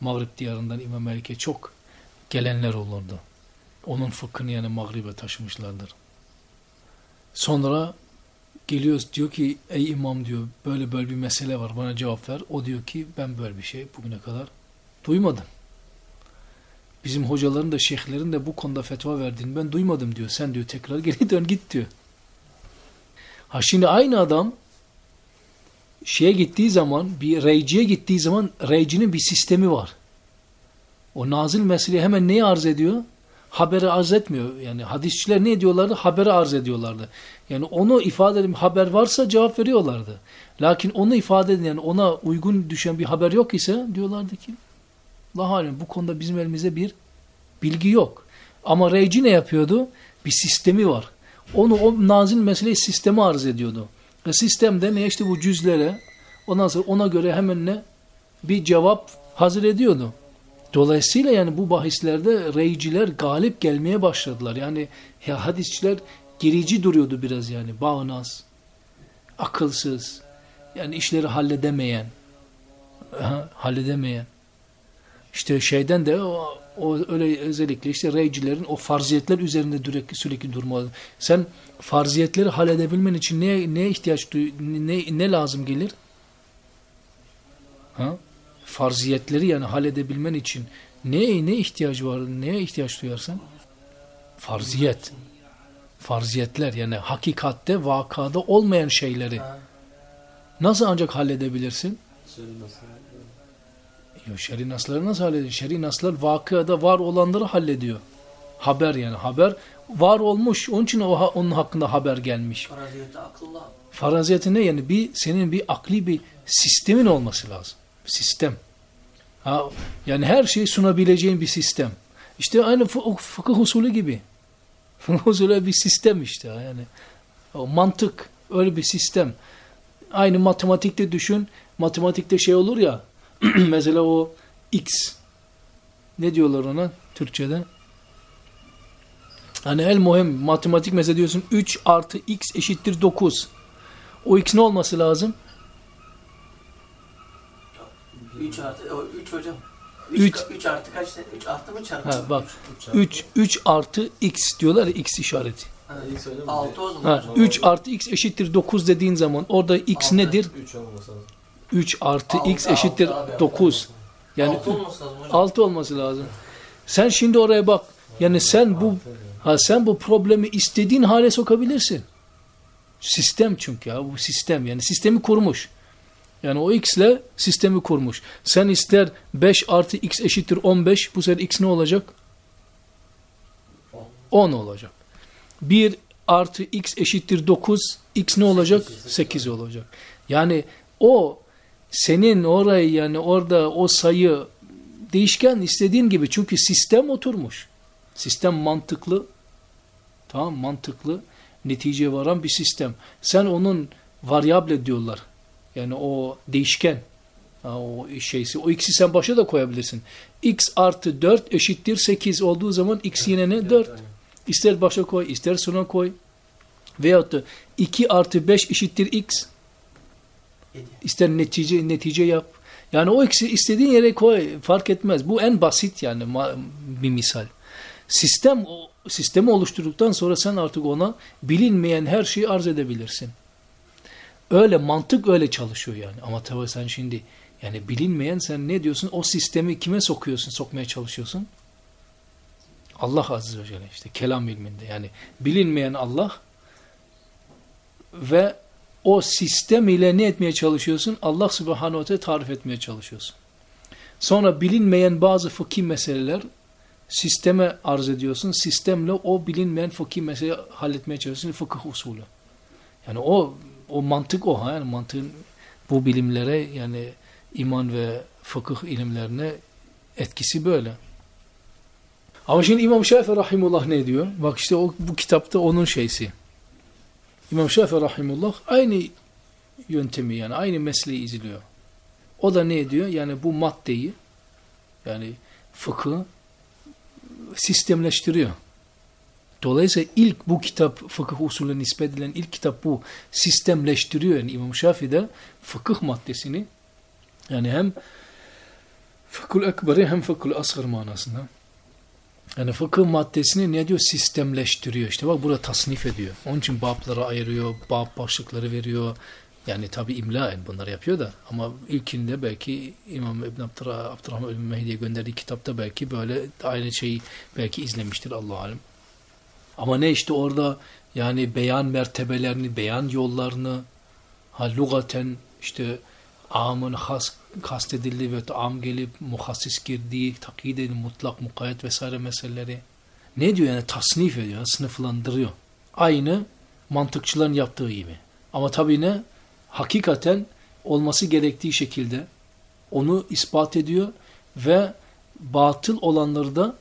Mağrib diyarından İmam Malik'e çok gelenler olurdu. Onun fıkhını yani Mağrib'e taşımışlardır. Sonra geliyoruz diyor ki ey imam diyor böyle böyle bir mesele var bana cevap ver. O diyor ki ben böyle bir şey bugüne kadar duymadım. Bizim hocaların da şeyhlerin de bu konuda fetva verdiğini ben duymadım diyor. Sen diyor tekrar geri dön git diyor. Ha şimdi aynı adam şeye gittiği zaman bir reyciye gittiği zaman reycinin bir sistemi var. O nazil meseleyi hemen neyi arz ediyor? Haberi arz etmiyor. Yani hadisçiler ne diyorlardı? Haberi arz ediyorlardı. Yani onu ifade edin haber varsa cevap veriyorlardı. Lakin onu ifade eden yani ona uygun düşen bir haber yok ise diyorlardı ki Allah bu konuda bizim elimizde bir bilgi yok. Ama reyci ne yapıyordu? Bir sistemi var. Onu o nazil meseleyi sisteme arz ediyordu. Ve sistemde ne işte bu cüzlere ondan sonra ona göre hemen ne bir cevap hazır ediyordu. Dolayısıyla yani bu bahislerde reyciler galip gelmeye başladılar. Yani ya hadisçiler gerici duruyordu biraz yani. Bağnaz, akılsız, yani işleri halledemeyen, halledemeyen. İşte şeyden de o, o öyle özellikle işte reycilerin o farziyetler üzerinde sürekli, sürekli durmalı. Sen farziyetleri halledebilmen için ne ne ihtiyaç ne ne lazım gelir? Ha? Farziyetleri yani halledebilmen için ne ne ihtiyacı var? Neye ihtiyaç duyarsan? Farziyet. Farziyetler yani hakikatte, vakada olmayan şeyleri nasıl ancak halledebilirsin? Yok şer'i nasları nasıl hallediyor? Şer'i naslar vakıada var olanları hallediyor. Haber yani haber var olmuş. Onun için o, onun hakkında haber gelmiş. Faraziyeti akılla. Faraziyeti ne? Yani bir senin bir akli bir sistemin olması lazım. Sistem. Ha, yani her şeyi sunabileceğin bir sistem. İşte aynı fı fıkıh usulü gibi. Fıkıh usulü bir sistem işte. Yani o mantık öyle bir sistem. Aynı matematikte düşün. Matematikte şey olur ya mesela o x ne diyorlar ona Türkçe'de? Hani el muhim matematik mesela diyorsun 3 artı x eşittir 9. O x ne olması lazım? 3 artı, o 3 hocam. Üç. 3, 3 artı kaç? 3 artı mı çarpı? Ha, bak Üç 3 3 artı x diyorlar ya x işareti. Ha, İlk söyleyeyim mi? 6 o zaman. Ha, hocam. 3 artı x eşittir 9 dediğin zaman orada x Altı. nedir? 3 olması lazım. 3 artı Altı, x eşittir altı abi. 9. Yani 6 olması lazım hocam. 6 olması lazım. Sen şimdi oraya bak. Yani sen bu ha sen bu problemi istediğin hale sokabilirsin. Sistem çünkü ya bu sistem yani sistemi kurmuş. Yani o x ile sistemi kurmuş. Sen ister 5 artı x eşittir 15 bu sefer x ne olacak? 10 olacak. 1 artı x eşittir 9 x ne olacak? 8 olacak. Yani o senin orayı yani orada o sayı değişken istediğin gibi çünkü sistem oturmuş. Sistem mantıklı. Tamam mantıklı. Neticeye varan bir sistem. Sen onun varyable diyorlar. Yani o değişken. O şeysi. O x'i sen başa da koyabilirsin. x artı 4 eşittir 8 olduğu zaman x yine ne? 4. İster başa koy, ister sona koy. Veyahut da 2 artı 5 eşittir x. İster netice netice yap. Yani o x'i istediğin yere koy. Fark etmez. Bu en basit yani bir misal. Sistem o sistemi oluşturduktan sonra sen artık ona bilinmeyen her şeyi arz edebilirsin. Öyle mantık öyle çalışıyor yani. Ama tabii sen şimdi yani bilinmeyen sen ne diyorsun? O sistemi kime sokuyorsun, sokmaya çalışıyorsun? Allah Azze ve Celle işte kelam ilminde yani bilinmeyen Allah ve o sistem ile ne etmeye çalışıyorsun? Allah Subhanahu ve Teala tarif etmeye çalışıyorsun. Sonra bilinmeyen bazı fıkhi meseleler sisteme arz ediyorsun. Sistemle o bilinmeyen fıkhi meseleyi halletmeye çalışıyorsun. Fıkıh usulü. Yani o o mantık o ha yani mantığın bu bilimlere yani iman ve fıkıh ilimlerine etkisi böyle. Ama şimdi İmam Şafii rahimullah ne diyor? Bak işte o bu kitapta onun şeysi. İmam Şafii rahimullah aynı yöntemi yani aynı mesleği izliyor. O da ne diyor? Yani bu maddeyi yani fıkı sistemleştiriyor. Dolayısıyla ilk bu kitap fıkıh usulüne nispet edilen ilk kitap bu sistemleştiriyor. Yani İmam Şafii de fıkıh maddesini yani hem fıkhul ekberi hem fıkhul asgır manasında yani fıkıh maddesini ne diyor? Sistemleştiriyor. İşte bak burada tasnif ediyor. Onun için bablara ayırıyor, bab başlıkları veriyor. Yani tabi imlaen bunları yapıyor da ama ilkinde belki İmam İbn Abdurrahman, Ölüm Mehdi'ye gönderdiği kitapta belki böyle aynı şeyi belki izlemiştir Allah alim. Ama ne işte orada yani beyan mertebelerini, beyan yollarını ha lugaten işte amın has kastedildi ve am gelip muhassis girdiği, takid edildi, mutlak, mukayyet vesaire meseleleri. Ne diyor yani tasnif ediyor, sınıflandırıyor. Aynı mantıkçıların yaptığı gibi. Ama tabii ne? Hakikaten olması gerektiği şekilde onu ispat ediyor ve batıl olanları da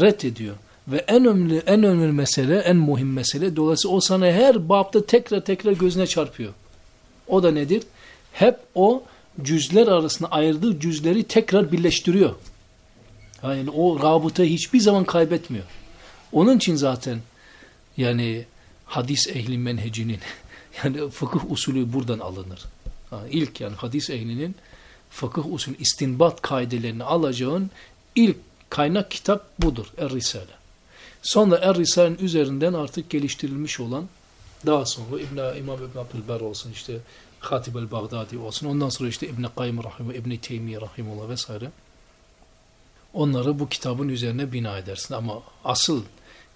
red ediyor. Ve en önemli en önemli mesele, en muhim mesele dolayısıyla o sana her babda tekrar tekrar gözüne çarpıyor. O da nedir? Hep o cüzler arasında ayırdığı cüzleri tekrar birleştiriyor. Yani o rabıtayı hiçbir zaman kaybetmiyor. Onun için zaten yani hadis ehli menhecinin yani fıkıh usulü buradan alınır. Ha, ilk yani hadis ehlinin fıkıh usulü istinbat kaidelerini alacağın ilk kaynak kitap budur. Er-Risale. Sonra Er-Risale'nin üzerinden artık geliştirilmiş olan daha sonra İbn İmam İbn Abdülber olsun işte Hatib el-Baghdadi olsun ondan sonra işte İbn Kayyim rahimullah İbn Teymiye rahimullah vesaire onları bu kitabın üzerine bina edersin. Ama asıl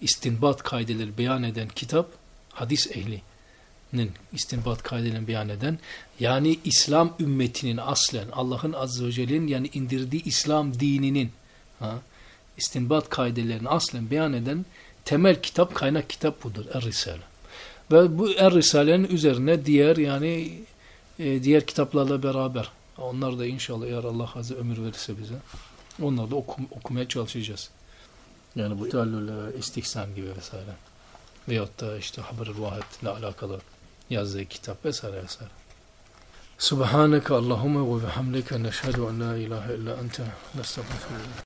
istinbat kaideleri beyan eden kitap hadis ehlinin istinbat kaidelerini beyan eden yani İslam ümmetinin aslen Allah'ın azze ve celle'nin yani indirdiği İslam dininin ha, istinbat kaidelerini aslen beyan eden temel kitap kaynak kitap budur Er-Risale. Ve bu Er-Risale'nin üzerine diğer yani e, diğer kitaplarla beraber onlar da inşallah eğer Allah azze ömür verirse bize onları da okum, okumaya çalışacağız. Yani bu Tallül istihsan gibi vesaire. Veyahut da işte haber-ül vahitle alakalı yazdığı kitap vesaire vesaire. Subhaneke Allahümme ve bihamdike neşhedü en la ilahe illa ente nestağfirullah.